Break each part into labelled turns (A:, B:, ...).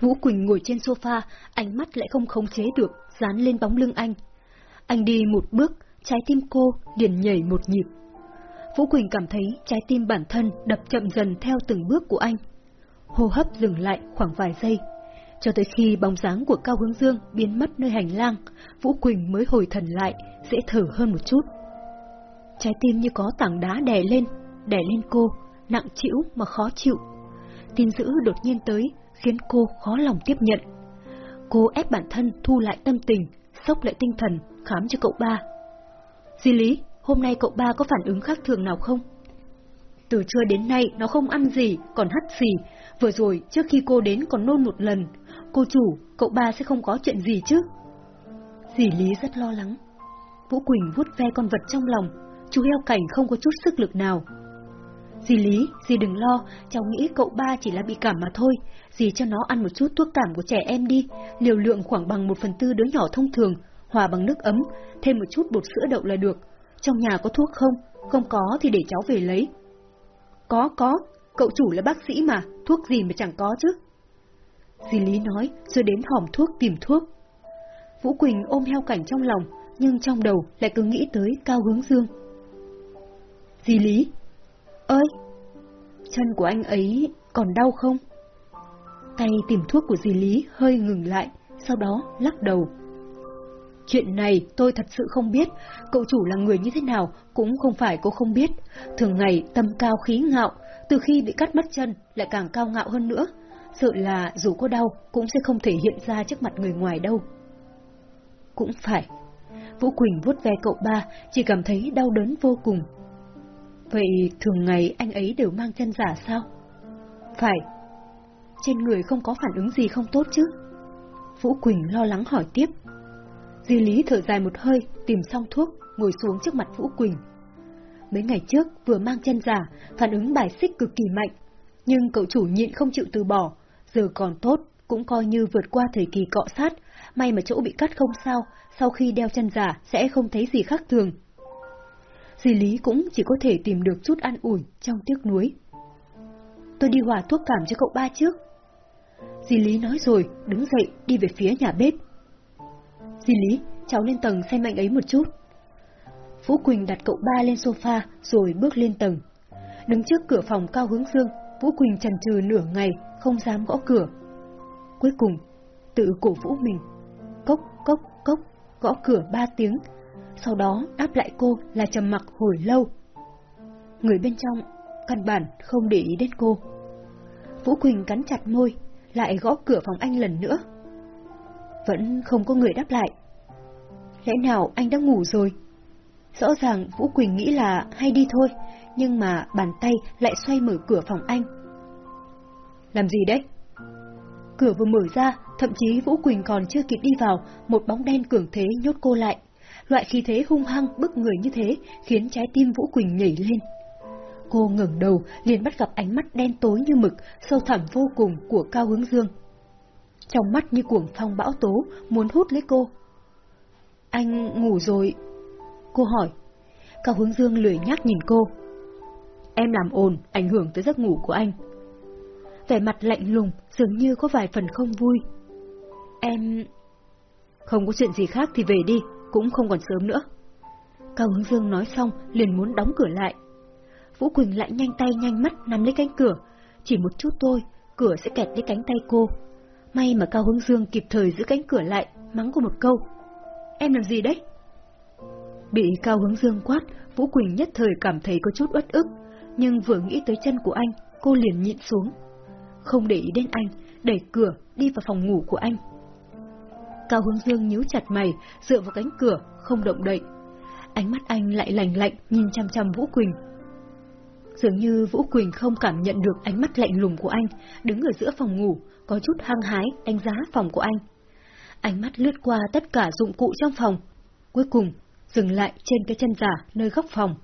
A: Vũ Quỳnh ngồi trên sofa, ánh mắt lại không khống chế được, dán lên bóng lưng anh. Anh đi một bước, trái tim cô liền nhảy một nhịp. Vũ Quỳnh cảm thấy trái tim bản thân đập chậm dần theo từng bước của anh. Hô hấp dừng lại khoảng vài giây. Cho tới khi bóng dáng của Cao Hướng Dương biến mất nơi hành lang, Vũ Quỳnh mới hồi thần lại, dễ thở hơn một chút. Trái tim như có tảng đá đè lên, đè lên cô, nặng chịu mà khó chịu. Tin dữ đột nhiên tới, khiến cô khó lòng tiếp nhận. Cô ép bản thân thu lại tâm tình, sốc lại tinh thần, khám cho cậu ba. Di Lý, hôm nay cậu ba có phản ứng khác thường nào không? Từ trưa đến nay nó không ăn gì, còn hắt gì. Vừa rồi, trước khi cô đến còn nôn một lần. Cô chủ, cậu ba sẽ không có chuyện gì chứ? Dì Lý rất lo lắng. Vũ Quỳnh vuốt ve con vật trong lòng, chú heo cảnh không có chút sức lực nào. Dì Lý, dì đừng lo, cháu nghĩ cậu ba chỉ là bị cảm mà thôi. Dì cho nó ăn một chút thuốc cảm của trẻ em đi, liều lượng khoảng bằng một phần tư đứa nhỏ thông thường, hòa bằng nước ấm, thêm một chút bột sữa đậu là được. Trong nhà có thuốc không? Không có thì để cháu về lấy. Có, có, cậu chủ là bác sĩ mà, thuốc gì mà chẳng có chứ. Dì Lý nói, rồi đến hòm thuốc tìm thuốc. Vũ Quỳnh ôm heo cảnh trong lòng, nhưng trong đầu lại cứ nghĩ tới Cao Hướng Dương. Dì Lý, ơi, chân của anh ấy còn đau không? Tay tìm thuốc của dì Lý hơi ngừng lại, sau đó lắc đầu. Chuyện này tôi thật sự không biết, cậu chủ là người như thế nào cũng không phải cô không biết. Thường ngày tâm cao khí ngạo, từ khi bị cắt mất chân lại càng cao ngạo hơn nữa. Sợ là dù có đau cũng sẽ không thể hiện ra trước mặt người ngoài đâu. Cũng phải. Vũ Quỳnh vuốt ve cậu ba, chỉ cảm thấy đau đớn vô cùng. Vậy thường ngày anh ấy đều mang chân giả sao? Phải. Trên người không có phản ứng gì không tốt chứ? Vũ Quỳnh lo lắng hỏi tiếp. Di Lý thở dài một hơi, tìm xong thuốc, ngồi xuống trước mặt Vũ Quỳnh. Mấy ngày trước vừa mang chân giả, phản ứng bài xích cực kỳ mạnh, nhưng cậu chủ nhịn không chịu từ bỏ, giờ còn tốt, cũng coi như vượt qua thời kỳ cọ sát, may mà chỗ bị cắt không sao, sau khi đeo chân giả sẽ không thấy gì khác thường. Di Lý cũng chỉ có thể tìm được chút an ủi trong tiếc nuối. Tôi đi hòa thuốc cảm cho cậu ba trước. Di Lý nói rồi, đứng dậy đi về phía nhà bếp. Di Lý, cháu lên tầng xem anh ấy một chút. Vũ Quỳnh đặt cậu ba lên sofa rồi bước lên tầng. Đứng trước cửa phòng cao hướng dương, Vũ Quỳnh chần chừ nửa ngày, không dám gõ cửa. Cuối cùng, tự cổ vũ mình. Cốc, cốc, cốc, gõ cửa ba tiếng. Sau đó đáp lại cô là trầm mặc hồi lâu. Người bên trong, căn bản không để ý đến cô. Vũ Quỳnh cắn chặt môi, lại gõ cửa phòng anh lần nữa. Vẫn không có người đáp lại. Lẽ nào anh đã ngủ rồi? Rõ ràng Vũ Quỳnh nghĩ là hay đi thôi, nhưng mà bàn tay lại xoay mở cửa phòng anh. Làm gì đấy? Cửa vừa mở ra, thậm chí Vũ Quỳnh còn chưa kịp đi vào, một bóng đen cường thế nhốt cô lại. Loại khí thế hung hăng bức người như thế khiến trái tim Vũ Quỳnh nhảy lên. Cô ngẩng đầu liền bắt gặp ánh mắt đen tối như mực, sâu thẳm vô cùng của Cao Hướng Dương. Trong mắt như cuồng phong bão tố, muốn hút lấy cô. Anh ngủ rồi. Cô hỏi. Cao Hướng Dương lười nhác nhìn cô. Em làm ồn, ảnh hưởng tới giấc ngủ của anh. Vẻ mặt lạnh lùng, dường như có vài phần không vui. Em... Không có chuyện gì khác thì về đi, cũng không còn sớm nữa. Cao Hướng Dương nói xong, liền muốn đóng cửa lại. Vũ Quỳnh lại nhanh tay nhanh mắt nắm lấy cánh cửa. Chỉ một chút thôi, cửa sẽ kẹt lấy cánh tay cô. May mà Cao Hướng Dương kịp thời giữ cánh cửa lại, mắng cô một câu. Em làm gì đấy? Bị Cao Hướng Dương quát, Vũ Quỳnh nhất thời cảm thấy có chút uất ức, nhưng vừa nghĩ tới chân của anh, cô liền nhịn xuống. Không để ý đến anh, đẩy cửa, đi vào phòng ngủ của anh. Cao Hướng Dương nhíu chặt mày, dựa vào cánh cửa, không động đậy. Ánh mắt anh lại lạnh lạnh, nhìn chăm chăm Vũ Quỳnh. Dường như Vũ Quỳnh không cảm nhận được ánh mắt lạnh lùng của anh, đứng ở giữa phòng ngủ, có chút hăng hái đánh giá phòng của anh. Ánh mắt lướt qua tất cả dụng cụ trong phòng. Cuối cùng, dừng lại trên cái chân giả nơi góc phòng.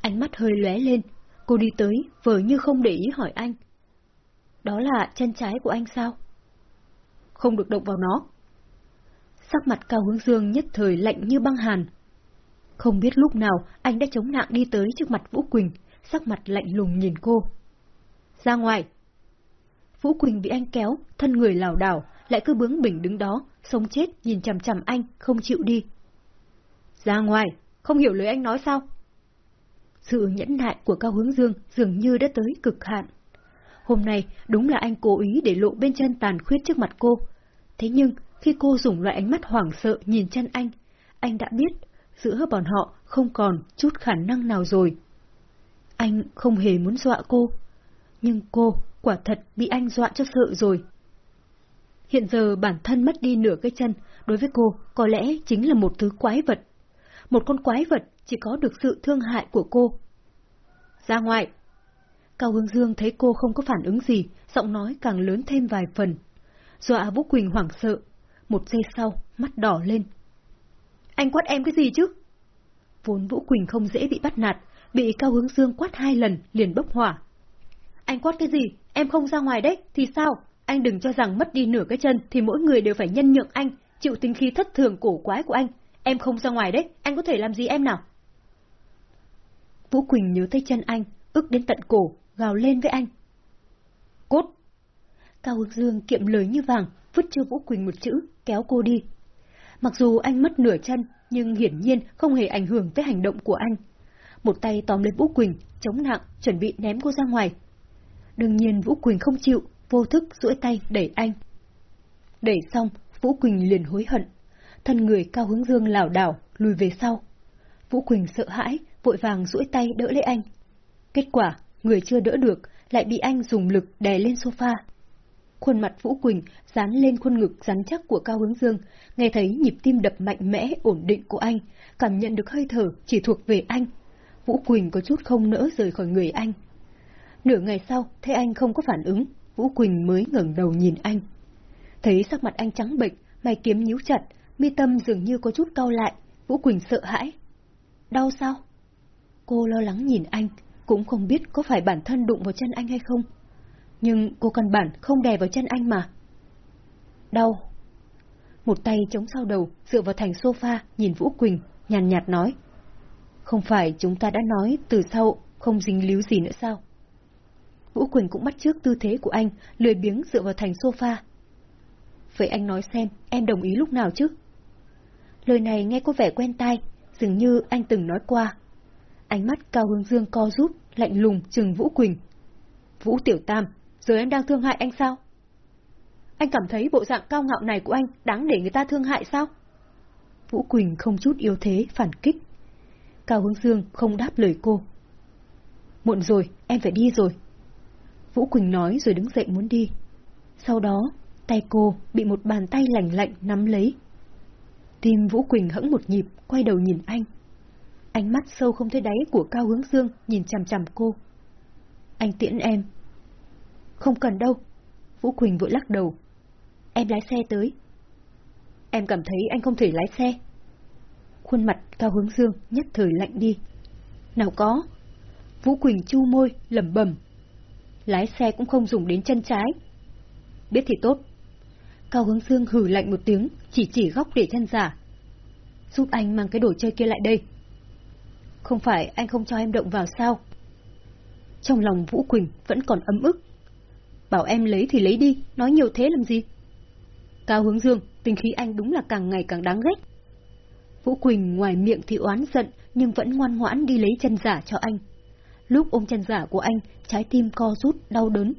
A: Ánh mắt hơi lóe lên, cô đi tới, vờ như không để ý hỏi anh. Đó là chân trái của anh sao? Không được động vào nó. Sắc mặt Cao Hướng Dương nhất thời lạnh như băng hàn. Không biết lúc nào anh đã chống nạng đi tới trước mặt Vũ Quỳnh, sắc mặt lạnh lùng nhìn cô. Ra ngoài! Vũ Quỳnh bị anh kéo, thân người lảo đảo, lại cứ bướng bỉnh đứng đó, sống chết nhìn chằm chằm anh, không chịu đi. Ra ngoài, không hiểu lời anh nói sao? Sự nhẫn nại của Cao Hướng Dương dường như đã tới cực hạn. Hôm nay đúng là anh cố ý để lộ bên chân tàn khuyết trước mặt cô. Thế nhưng, khi cô dùng loại ánh mắt hoảng sợ nhìn chân anh, anh đã biết giữa bọn họ không còn chút khả năng nào rồi. Anh không hề muốn dọa cô, nhưng cô quả thật bị anh dọa cho sợ rồi. Hiện giờ bản thân mất đi nửa cái chân, đối với cô có lẽ chính là một thứ quái vật. Một con quái vật chỉ có được sự thương hại của cô. Ra ngoài! Cao Hương Dương thấy cô không có phản ứng gì, giọng nói càng lớn thêm vài phần. Dọa Vũ Quỳnh hoảng sợ. Một giây sau, mắt đỏ lên. Anh quát em cái gì chứ? Vốn Vũ Quỳnh không dễ bị bắt nạt, bị Cao Hướng Dương quát hai lần liền bốc hỏa. Anh quát cái gì? Em không ra ngoài đấy, thì sao? Anh đừng cho rằng mất đi nửa cái chân thì mỗi người đều phải nhân nhượng anh, chịu tính khí thất thường cổ quái của anh. Em không ra ngoài đấy, anh có thể làm gì em nào? Vũ Quỳnh nhớ tay chân anh, ức đến tận cổ, gào lên với anh. Cút! Cao hướng Dương kiệm lời như vàng, vứt cho Vũ Quỳnh một chữ, kéo cô đi. Mặc dù anh mất nửa chân, nhưng hiển nhiên không hề ảnh hưởng tới hành động của anh. Một tay tóm lấy Vũ Quỳnh, chống nặng, chuẩn bị ném cô ra ngoài. Đương nhiên Vũ Quỳnh không chịu, vô thức duỗi tay đẩy anh. Đẩy xong, Vũ Quỳnh liền hối hận. Thân người cao hướng dương lảo đảo, lùi về sau. Vũ Quỳnh sợ hãi, vội vàng duỗi tay đỡ lấy anh. Kết quả, người chưa đỡ được, lại bị anh dùng lực đè lên sofa. Khuôn mặt Vũ Quỳnh dán lên khuôn ngực rắn chắc của Cao Hướng Dương, nghe thấy nhịp tim đập mạnh mẽ, ổn định của anh, cảm nhận được hơi thở chỉ thuộc về anh. Vũ Quỳnh có chút không nỡ rời khỏi người anh. Nửa ngày sau, thấy anh không có phản ứng, Vũ Quỳnh mới ngẩng đầu nhìn anh. Thấy sắc mặt anh trắng bệch, mày kiếm nhíu chặt, mi tâm dường như có chút cau lại, Vũ Quỳnh sợ hãi. Đau sao? Cô lo lắng nhìn anh, cũng không biết có phải bản thân đụng vào chân anh hay không. Nhưng cô căn bản không đè vào chân anh mà. Đau. Một tay chống sau đầu, dựa vào thành sofa, nhìn Vũ Quỳnh, nhàn nhạt nói. Không phải chúng ta đã nói từ sau không dính líu gì nữa sao? Vũ Quỳnh cũng bắt trước tư thế của anh, lười biếng dựa vào thành sofa. Vậy anh nói xem, em đồng ý lúc nào chứ? Lời này nghe có vẻ quen tai, dường như anh từng nói qua. Ánh mắt Cao Hương Dương co rút, lạnh lùng chừng Vũ Quỳnh. Vũ Tiểu Tam, giờ em đang thương hại anh sao? Anh cảm thấy bộ dạng cao ngạo này của anh đáng để người ta thương hại sao? Vũ Quỳnh không chút yếu thế phản kích. Cao Hướng Dương không đáp lời cô. Muộn rồi, em phải đi rồi. Vũ Quỳnh nói rồi đứng dậy muốn đi. Sau đó, tay cô bị một bàn tay lạnh lạnh nắm lấy. Tim Vũ Quỳnh hững một nhịp, quay đầu nhìn anh. Ánh mắt sâu không thấy đáy của Cao Hướng Dương nhìn chằm chằm cô. Anh tiễn em. Không cần đâu. Vũ Quỳnh vội lắc đầu. Em lái xe tới. Em cảm thấy anh không thể lái xe. Khuôn mặt Cao Hướng Dương nhất thời lạnh đi. Nào có. Vũ Quỳnh chu môi, lẩm bẩm. Lái xe cũng không dùng đến chân trái. Biết thì tốt. Cao Hướng Dương hừ lạnh một tiếng, chỉ chỉ góc để chân giả. Giúp anh mang cái đồ chơi kia lại đây. Không phải anh không cho em động vào sao? Trong lòng Vũ Quỳnh vẫn còn ấm ức. Bảo em lấy thì lấy đi, nói nhiều thế làm gì? Cao Hướng Dương, tình khí anh đúng là càng ngày càng đáng ghét. Vũ Quỳnh ngoài miệng thì oán giận, nhưng vẫn ngoan ngoãn đi lấy chân giả cho anh. Lúc ôm chân giả của anh, trái tim co rút, đau đớn.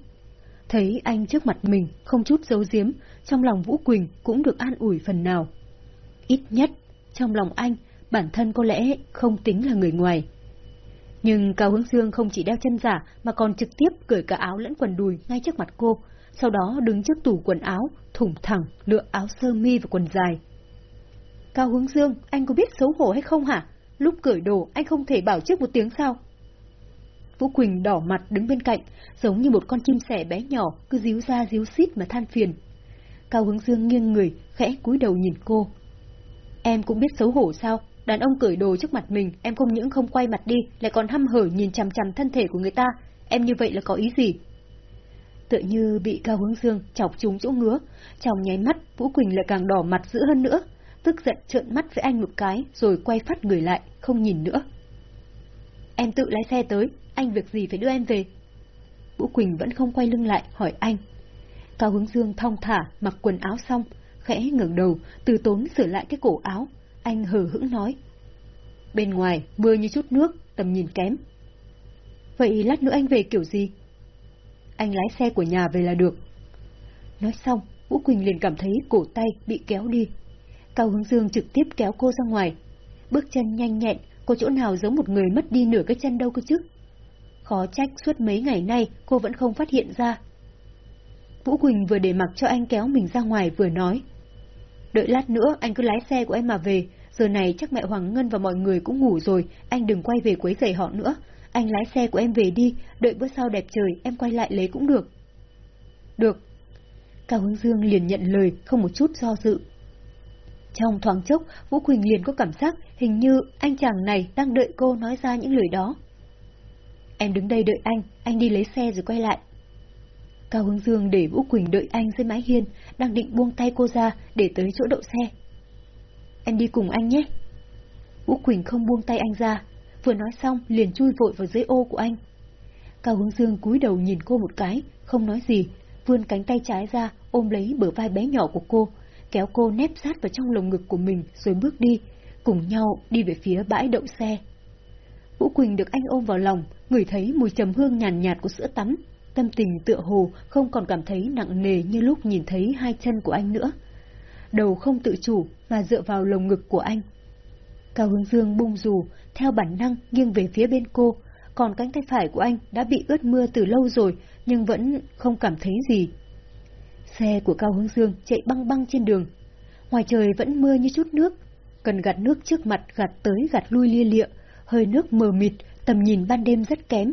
A: Thấy anh trước mặt mình, không chút giấu giếm, trong lòng Vũ Quỳnh cũng được an ủi phần nào. Ít nhất, trong lòng anh, bản thân có lẽ không tính là người ngoài. Nhưng Cao Hướng Dương không chỉ đeo chân giả mà còn trực tiếp cởi cả áo lẫn quần đùi ngay trước mặt cô, sau đó đứng trước tủ quần áo, thủng thẳng, lựa áo sơ mi và quần dài. Cao Hướng Dương, anh có biết xấu hổ hay không hả? Lúc cởi đồ, anh không thể bảo trước một tiếng sao? Vũ Quỳnh đỏ mặt đứng bên cạnh, giống như một con chim sẻ bé nhỏ, cứ díu ra díu xít mà than phiền. Cao Hướng Dương nghiêng người, khẽ cúi đầu nhìn cô. Em cũng biết xấu hổ sao? Đàn ông cởi đồ trước mặt mình, em không những không quay mặt đi, lại còn hăm hở nhìn chằm chằm thân thể của người ta. Em như vậy là có ý gì? Tựa như bị Cao Hướng Dương chọc trúng chỗ ngứa, trong nháy mắt Vũ Quỳnh lại càng đỏ mặt dữ hơn nữa, tức giận trợn mắt với anh một cái rồi quay phát người lại, không nhìn nữa. Em tự lái xe tới, anh việc gì phải đưa em về? Vũ Quỳnh vẫn không quay lưng lại hỏi anh. Cao Hướng Dương thong thả mặc quần áo xong, khẽ ngẩng đầu, từ tốn sửa lại cái cổ áo. Anh hờ hững nói. Bên ngoài, mưa như chút nước, tầm nhìn kém. Vậy lát nữa anh về kiểu gì? Anh lái xe của nhà về là được. Nói xong, Vũ Quỳnh liền cảm thấy cổ tay bị kéo đi. Cao Hướng Dương trực tiếp kéo cô ra ngoài. Bước chân nhanh nhẹn, có chỗ nào giống một người mất đi nửa cái chân đâu cơ chứ? Khó trách suốt mấy ngày nay cô vẫn không phát hiện ra. Vũ Quỳnh vừa để mặc cho anh kéo mình ra ngoài vừa nói. Đợi lát nữa anh cứ lái xe của em mà về, giờ này chắc mẹ Hoàng Ngân và mọi người cũng ngủ rồi, anh đừng quay về quấy rầy họ nữa. Anh lái xe của em về đi, đợi bữa sau đẹp trời em quay lại lấy cũng được. Được. Cao Hướng Dương liền nhận lời, không một chút do dự. Trong thoáng chốc, Vũ Quỳnh liền có cảm giác hình như anh chàng này đang đợi cô nói ra những lời đó. Em đứng đây đợi anh, anh đi lấy xe rồi quay lại. Cao Hướng Dương để Vũ Quỳnh đợi anh dưới mái hiên, đang định buông tay cô ra để tới chỗ đậu xe. Em đi cùng anh nhé. Vũ Quỳnh không buông tay anh ra, vừa nói xong liền chui vội vào dưới ô của anh. Cao Hướng Dương cúi đầu nhìn cô một cái, không nói gì, vươn cánh tay trái ra ôm lấy bờ vai bé nhỏ của cô, kéo cô nép sát vào trong lồng ngực của mình rồi bước đi, cùng nhau đi về phía bãi đậu xe. Vũ Quỳnh được anh ôm vào lòng, ngửi thấy mùi trầm hương nhàn nhạt, nhạt của sữa tắm, tâm tình tựa hồ không còn cảm thấy nặng nề như lúc nhìn thấy hai chân của anh nữa. Đầu không tự chủ mà dựa vào lồng ngực của anh. Cao Hướng Dương bung dù, theo bản năng nghiêng về phía bên cô, còn cánh tay phải của anh đã bị ướt mưa từ lâu rồi nhưng vẫn không cảm thấy gì. Xe của Cao Hướng Dương chạy băng băng trên đường. Ngoài trời vẫn mưa như chút nước, cần gạt nước trước mặt gạt tới gạt lui lia lịa, hơi nước mờ mịt, tầm nhìn ban đêm rất kém.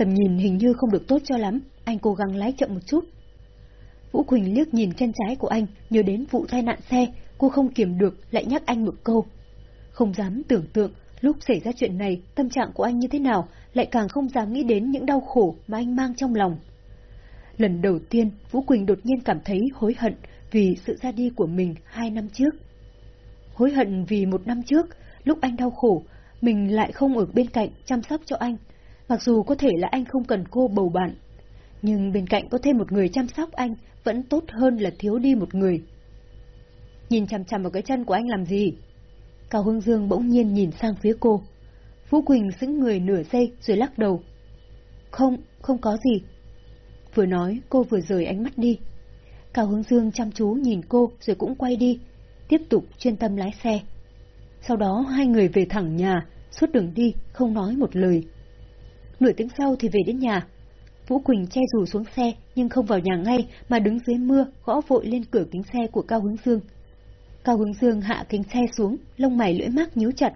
A: Tầm nhìn hình như không được tốt cho lắm, anh cố gắng lái chậm một chút. Vũ Quỳnh liếc nhìn chân trái của anh, nhớ đến vụ tai nạn xe, cô không kiềm được, lại nhắc anh một câu. Không dám tưởng tượng, lúc xảy ra chuyện này, tâm trạng của anh như thế nào, lại càng không dám nghĩ đến những đau khổ mà anh mang trong lòng. Lần đầu tiên, Vũ Quỳnh đột nhiên cảm thấy hối hận vì sự ra đi của mình hai năm trước. Hối hận vì một năm trước, lúc anh đau khổ, mình lại không ở bên cạnh chăm sóc cho anh. Mặc dù có thể là anh không cần cô bầu bạn, nhưng bên cạnh có thêm một người chăm sóc anh vẫn tốt hơn là thiếu đi một người. Nhìn chằm chằm vào cái chân của anh làm gì? Cao Hương Dương bỗng nhiên nhìn sang phía cô. Vũ Quỳnh sững người nửa giây rồi lắc đầu. Không, không có gì. Vừa nói, cô vừa rời ánh mắt đi. Cao Hương Dương chăm chú nhìn cô rồi cũng quay đi, tiếp tục chuyên tâm lái xe. Sau đó hai người về thẳng nhà, suốt đường đi, không nói một lời. Nửa tiếng sau thì về đến nhà. Vũ Quỳnh che dù xuống xe nhưng không vào nhà ngay mà đứng dưới mưa gõ vội lên cửa kính xe của Cao Hướng Dương. Cao Hướng Dương hạ kính xe xuống, lông mày lưỡi mắt nhíu chặt.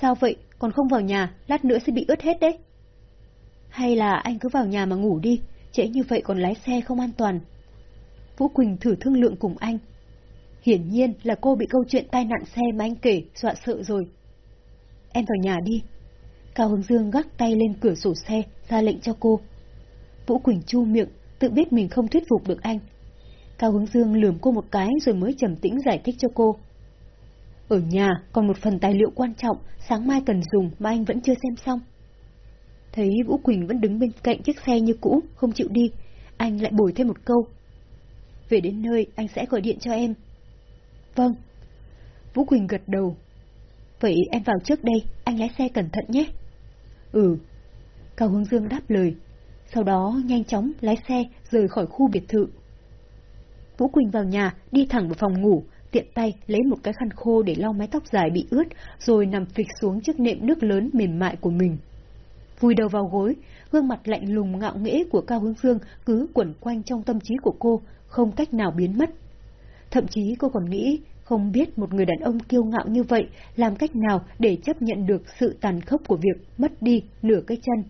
A: Sao vậy, còn không vào nhà, lát nữa sẽ bị ướt hết đấy. Hay là anh cứ vào nhà mà ngủ đi, trễ như vậy còn lái xe không an toàn. Vũ Quỳnh thử thương lượng cùng anh. Hiển nhiên là cô bị câu chuyện tai nạn xe mà anh kể, dọa sợ rồi. Em vào nhà đi. Cao Hướng Dương gác tay lên cửa sổ xe, ra lệnh cho cô. Vũ Quỳnh chu miệng, tự biết mình không thuyết phục được anh. Cao Hướng Dương lườm cô một cái rồi mới trầm tĩnh giải thích cho cô. Ở nhà còn một phần tài liệu quan trọng, sáng mai cần dùng mà anh vẫn chưa xem xong. Thấy Vũ Quỳnh vẫn đứng bên cạnh chiếc xe như cũ, không chịu đi, anh lại bồi thêm một câu. Về đến nơi, anh sẽ gọi điện cho em. Vâng. Vũ Quỳnh gật đầu. Vậy em vào trước đây, anh lái xe cẩn thận nhé. Ừ. Cao Hướng Dương đáp lời. Sau đó nhanh chóng lái xe rời khỏi khu biệt thự. Vũ Quỳnh vào nhà, đi thẳng vào phòng ngủ, tiện tay lấy một cái khăn khô để lau mái tóc dài bị ướt, rồi nằm phịch xuống chiếc nệm nước lớn mềm mại của mình vùi đầu vào gối, gương mặt lạnh lùng ngạo nghễ của Cao Hướng Dương cứ quẩn quanh trong tâm trí của cô, không cách nào biến mất. Thậm chí cô còn nghĩ, không biết một người đàn ông kiêu ngạo như vậy làm cách nào để chấp nhận được sự tàn khốc của việc mất đi nửa cái chân.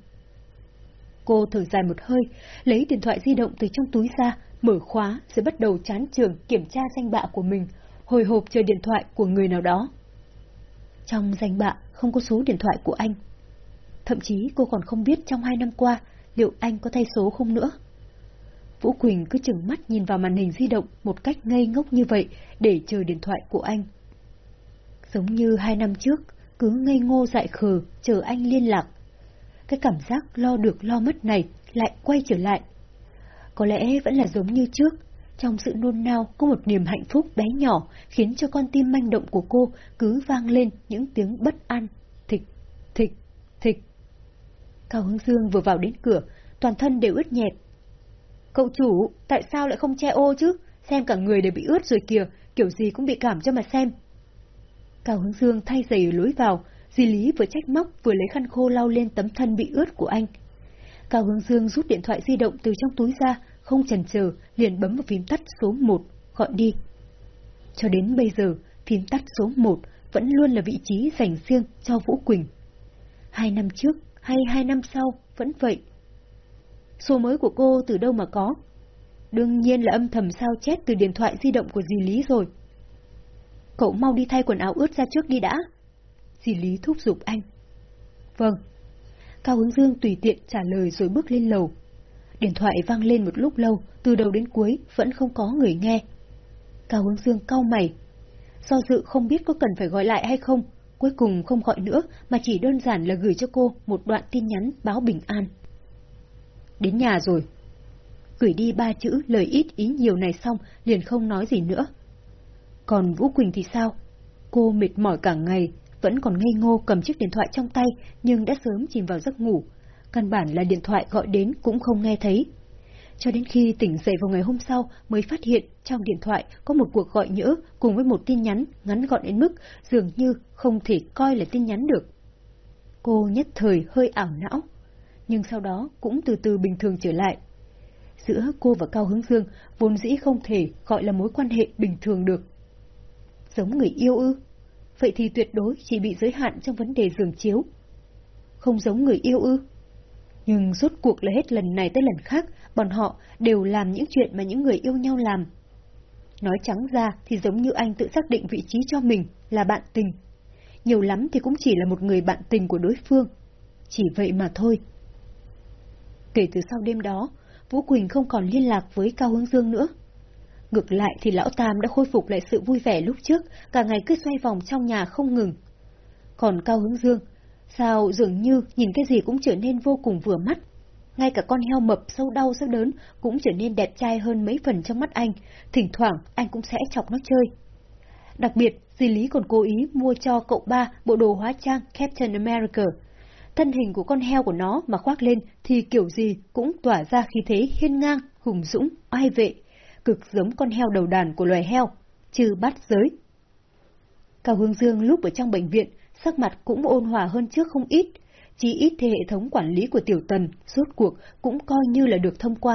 A: Cô thở dài một hơi, lấy điện thoại di động từ trong túi ra, mở khóa rồi bắt đầu chán trường kiểm tra danh bạ của mình, hồi hộp chờ điện thoại của người nào đó. Trong danh bạ không có số điện thoại của anh. Thậm chí cô còn không biết trong hai năm qua liệu anh có thay số không nữa. Vũ Quỳnh cứ chừng mắt nhìn vào màn hình di động một cách ngây ngốc như vậy để chờ điện thoại của anh. Giống như hai năm trước, cứ ngây ngô dại khờ chờ anh liên lạc. Cái cảm giác lo được lo mất này lại quay trở lại. Có lẽ vẫn là giống như trước, trong sự nôn nao có một niềm hạnh phúc bé nhỏ khiến cho con tim manh động của cô cứ vang lên những tiếng bất an, thịch, thịch, thịch. Cao Hướng Dương vừa vào đến cửa, toàn thân đều ướt nhẹp. Cậu chủ, tại sao lại không che ô chứ? Xem cả người đều bị ướt rồi kìa, kiểu gì cũng bị cảm cho mà xem. Cao Hướng Dương thay giày lối vào, Di Lý vừa trách móc vừa lấy khăn khô lau lên tấm thân bị ướt của anh. Cao Hướng Dương rút điện thoại di động từ trong túi ra, không chần chờ, liền bấm vào phím tắt số 1, gọi đi. Cho đến bây giờ, phím tắt số 1 vẫn luôn là vị trí dành riêng cho Vũ Quỳnh. Hai năm trước hay hai năm sau vẫn vậy. Số mới của cô từ đâu mà có? Đương nhiên là âm thầm sao chép từ điện thoại di động của dì Lý rồi. Cậu mau đi thay quần áo ướt ra trước đi đã. Dì Lý thúc giục anh. Vâng. Cao Hướng Dương tùy tiện trả lời rồi bước lên lầu. Điện thoại vang lên một lúc lâu, từ đầu đến cuối vẫn không có người nghe. Cao Hướng Dương cau mày. Do dự không biết có cần phải gọi lại hay không, cuối cùng không gọi nữa mà chỉ đơn giản là gửi cho cô một đoạn tin nhắn báo bình an. Đến nhà rồi. Gửi đi ba chữ lời ít ý nhiều này xong liền không nói gì nữa. Còn Vũ Quỳnh thì sao? Cô mệt mỏi cả ngày, vẫn còn ngây ngô cầm chiếc điện thoại trong tay nhưng đã sớm chìm vào giấc ngủ. Căn bản là điện thoại gọi đến cũng không nghe thấy. Cho đến khi tỉnh dậy vào ngày hôm sau mới phát hiện trong điện thoại có một cuộc gọi nhỡ cùng với một tin nhắn ngắn gọn đến mức dường như không thể coi là tin nhắn được. Cô nhất thời hơi ảo não, nhưng sau đó cũng từ từ bình thường trở lại. Giữa cô và Cao Hướng Dương vốn dĩ không thể gọi là mối quan hệ bình thường được. Giống người yêu ư? Vậy thì tuyệt đối chỉ bị giới hạn trong vấn đề giường chiếu. Không giống người yêu ư? Nhưng rốt cuộc là hết lần này tới lần khác, bọn họ đều làm những chuyện mà những người yêu nhau làm. Nói trắng ra thì giống như anh tự xác định vị trí cho mình là bạn tình. Nhiều lắm thì cũng chỉ là một người bạn tình của đối phương. Chỉ vậy mà thôi. Kể từ sau đêm đó, Vũ Quỳnh không còn liên lạc với Cao Hướng Dương nữa. Ngược lại thì Lão Tam đã khôi phục lại sự vui vẻ lúc trước, cả ngày cứ xoay vòng trong nhà không ngừng. Còn Cao Hướng Dương, sao dường như nhìn cái gì cũng trở nên vô cùng vừa mắt. Ngay cả con heo mập sâu đau sâu đớn cũng trở nên đẹp trai hơn mấy phần trong mắt anh, thỉnh thoảng anh cũng sẽ chọc nó chơi. Đặc biệt, Di Lý còn cố ý mua cho cậu ba bộ đồ hóa trang Captain America. Thân hình của con heo của nó mà khoác lên thì kiểu gì cũng tỏa ra khí thế hiên ngang, hùng dũng, oai vệ, cực giống con heo đầu đàn của loài heo, trừ bát giới. Cao Hương Dương lúc ở trong bệnh viện, sắc mặt cũng ôn hòa hơn trước không ít, chỉ ít thì hệ thống quản lý của tiểu tần, suốt cuộc cũng coi như là được thông qua.